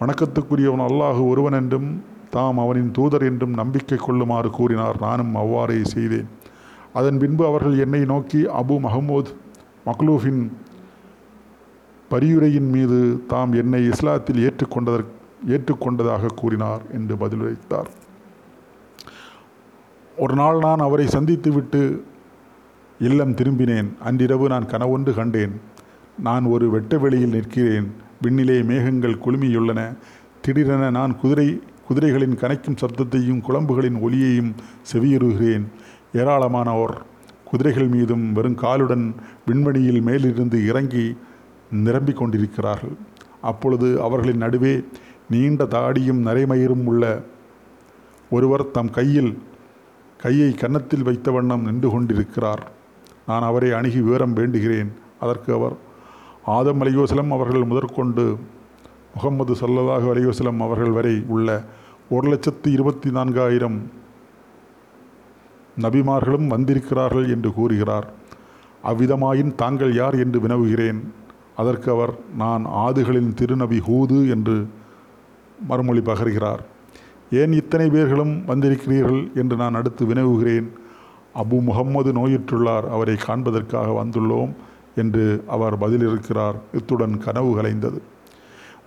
Speaker 1: வணக்கத்துக்குரியவன் அல்லாஹு ஒருவன் என்றும் தாம் அவனின் தூதர் என்றும் நம்பிக்கை கொள்ளுமாறு கூறினார். நானும் அவ்வாறே செய்தேன். அதன் பின்பு அவர்கள் என்னை நோக்கி அபு மஹமூத் மக்லூஃபின் பரியுரையின் மீது தாம் என்னை இஸ்லாத்தில் ஏற்றுக்கொண்டதற் ஏற்றுக்கொண்டதாக கூறினார் என்று பதிலளித்தார் ஒரு நாள் நான் அவரை சந்தித்துவிட்டு இல்லம் திரும்பினேன். அன்றிரவு நான் கனவொன்று கண்டேன். நான் ஒரு வெட்ட வெளியில் நிற்கிறேன். விண்ணிலே மேகங்கள் குழுமியுள்ளன திடீரென நான் குதிரை குதிரைகளின் கனைக்கும் சப்தத்தையும் குழம்புகளின் ஒலியையும் செவியுறுகிறேன். ஏராளமானோர் குதிரைகள் மீதும் வெறும் காலுடன் விண்வெளியில் மேலிருந்து இறங்கி நிரம்பிக் கொண்டிருக்கிறார்கள். அப்பொழுது அவர்களின் நடுவே நீண்ட தாடியும் நரைமயிரும் உள்ள ஒருவர் தம் கையில் கையை கன்னத்தில் வைத்த வண்ணம் நின்று கொண்டிருக்கிறார். நான் அவரை அணுகி விவரம் வேண்டுகிறேன். அதற்கு அவர் ஆதம் அலையோசலம் அவர்கள் முதற்கொண்டு முகம்மது சல்லதாக அலையோசலம் அவர்கள் வரை உள்ள ஒரு லட்சத்து இருபத்தி நான்காயிரம் நபிமார்களும் வந்திருக்கிறார்கள் என்று கூறுகிறார். அவ்விதமாயின் தாங்கள் யார் என்று வினவுகிறேன். அதற்கு அவர் நான் ஆதுகளின் திருநபி ஹூது என்று மறுமொழி பகர்கிறார். ஏன் இத்தனை பேர்களும் வந்திருக்கிறீர்கள்? என்று நான் அடுத்து வினவுகிறேன். அபு முகம்மது நோயுற்றுள்ளார் அவரை காண்பதற்காக வந்துள்ளோம் என்று அவர் பதிலிருக்கிறார். இத்துடன் கனவு கலைந்தது.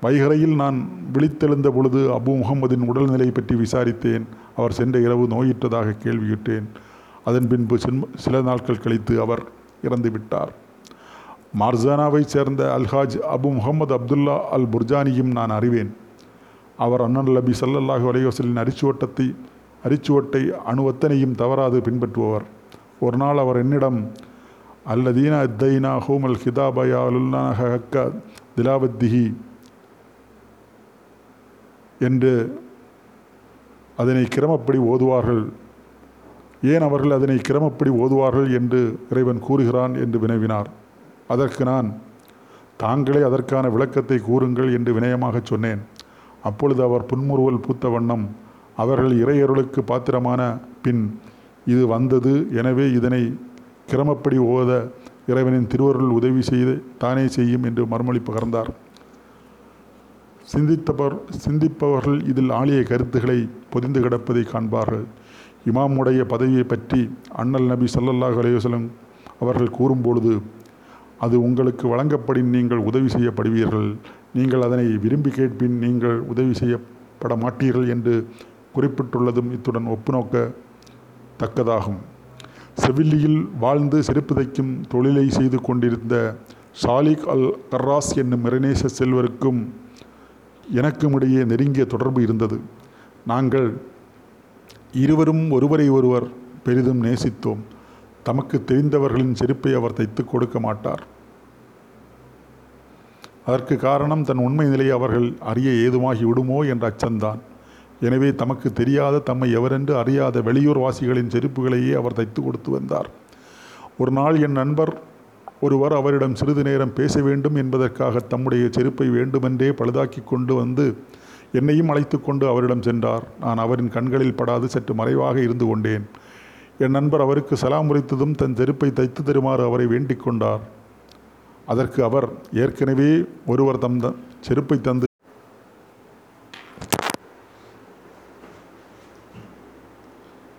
Speaker 1: வைகரையில் நான் விழித்தெழுந்த பொழுது அபு முகமதின் உடல்நிலை பற்றி விசாரித்தேன். அவர் சென்ற இரவு நோயுற்றதாக கேள்வியுற்றேன் அதன் பின்பு சில நாட்கள் கழித்து அவர் இறந்து விட்டார். மார்சானாவைச் சேர்ந்த அல்ஹாஜ் அபு முகமது அப்துல்லா அல் புர்ஜானியும் நான் அறிவேன். அவர் அண்ணன் நபி சல்லல்லாஹு அலைஹி அரிச்சுவட்டத்தை அரிச்சுவட்டை அணுவத்தனையும் தவறாது பின்பற்றுபவர். ஒரு நாள் அவர் என்னிடம் அல்லதீனா அத்தைனா ஹூமல் ஹிதாபயாலுல்லான ஹக்க திலாவத்திஹி என்று அதனை கிரமப்படி ஓதுவார்கள். ஏன் அவர்கள் அதனை கிரமப்படி ஓதுவார்கள் என்று இறைவன் கூறுகிறான் என்று வினவினார். அதற்கு நான் தாங்களே அதற்கான விளக்கத்தை கூறுங்கள் என்று வினயமாகச் சொன்னேன். அப்பொழுது அவர் புன்முறுவல் பூத்த வண்ணம் அவர்கள் இறையருளுக்கு பாத்திரமான பின் இது வந்தது. எனவே இதனை கிரமப்படி ஓத இறைவனின் திருவருள் உதவி செய்து தானே செய்யும் என்று மறுமொழி பகர்ந்தார். சிந்தித்தவர் சிந்திப்பவர்கள் இதில் ஆலய கருத்துக்களை பொதிந்து கிடப்பதை காண்பார்கள். இமாமுடைய பதவியை பற்றி அண்ணல் நபி சல்லல்லாஹ் அலைஹி அவர்கள் கூறும்பொழுது அது உங்களுக்கு வழங்கப்படின் நீங்கள் உதவி செய்யப்படுவீர்கள். நீங்கள் அதனை விரும்பி கேட்பின் நீங்கள் உதவி செய்யப்பட மாட்டீர்கள் என்று குறிப்பிட்டுள்ளதும் இத்துடன் ஒப்புநோக்க தக்கதாகும். செவில்லியில் வாழ்ந்து செருப்பு தைக்கும் தொழிலை செய்து கொண்டிருந்த சாலிக் அல் கர்ராஸ் என்னும் மிரநேச செல்வருக்கும் எனக்கும் இடையே நெருங்கிய தொடர்பு இருந்தது. நாங்கள் இருவரும் ஒருவரை ஒருவர் பெரிதும் நேசித்தோம். தமக்கு தெரிந்தவர்களின் செருப்பை அவர் தைத்து கொடுக்க மாட்டார். அதற்கு காரணம் தன் உண்மை நிலையை அவர்கள் அறிய ஏதுமாகி விடுமோ என்ற அச்சம்தான். எனவே தமக்கு தெரியாத தம்மை எவரென்று அறியாத வெளியூர் வாசிகளின் செருப்புகளையே அவர் தைத்து கொடுத்து வந்தார். ஒரு நாள் என் நண்பர் ஒருவர் அவரிடம் சிறிது நேரம் பேச வேண்டும் என்பதற்காக தம்முடைய செருப்பை வேண்டுமென்றே பழுதாக்கி கொண்டு வந்து என்னையும் அழைத்து கொண்டு அவரிடம் சென்றார். நான் அவரின் கண்களில் படாது சற்று மறைவாக இருந்து கொண்டேன். என் நண்பர் அவருக்கு சலாம் உரைத்ததும் தன் செருப்பை தைத்து தருமாறு அவரை வேண்டிக் கொண்டார். அதற்கு அவர் ஏற்கனவே ஒருவர் தம் த- செருப்பை தந்து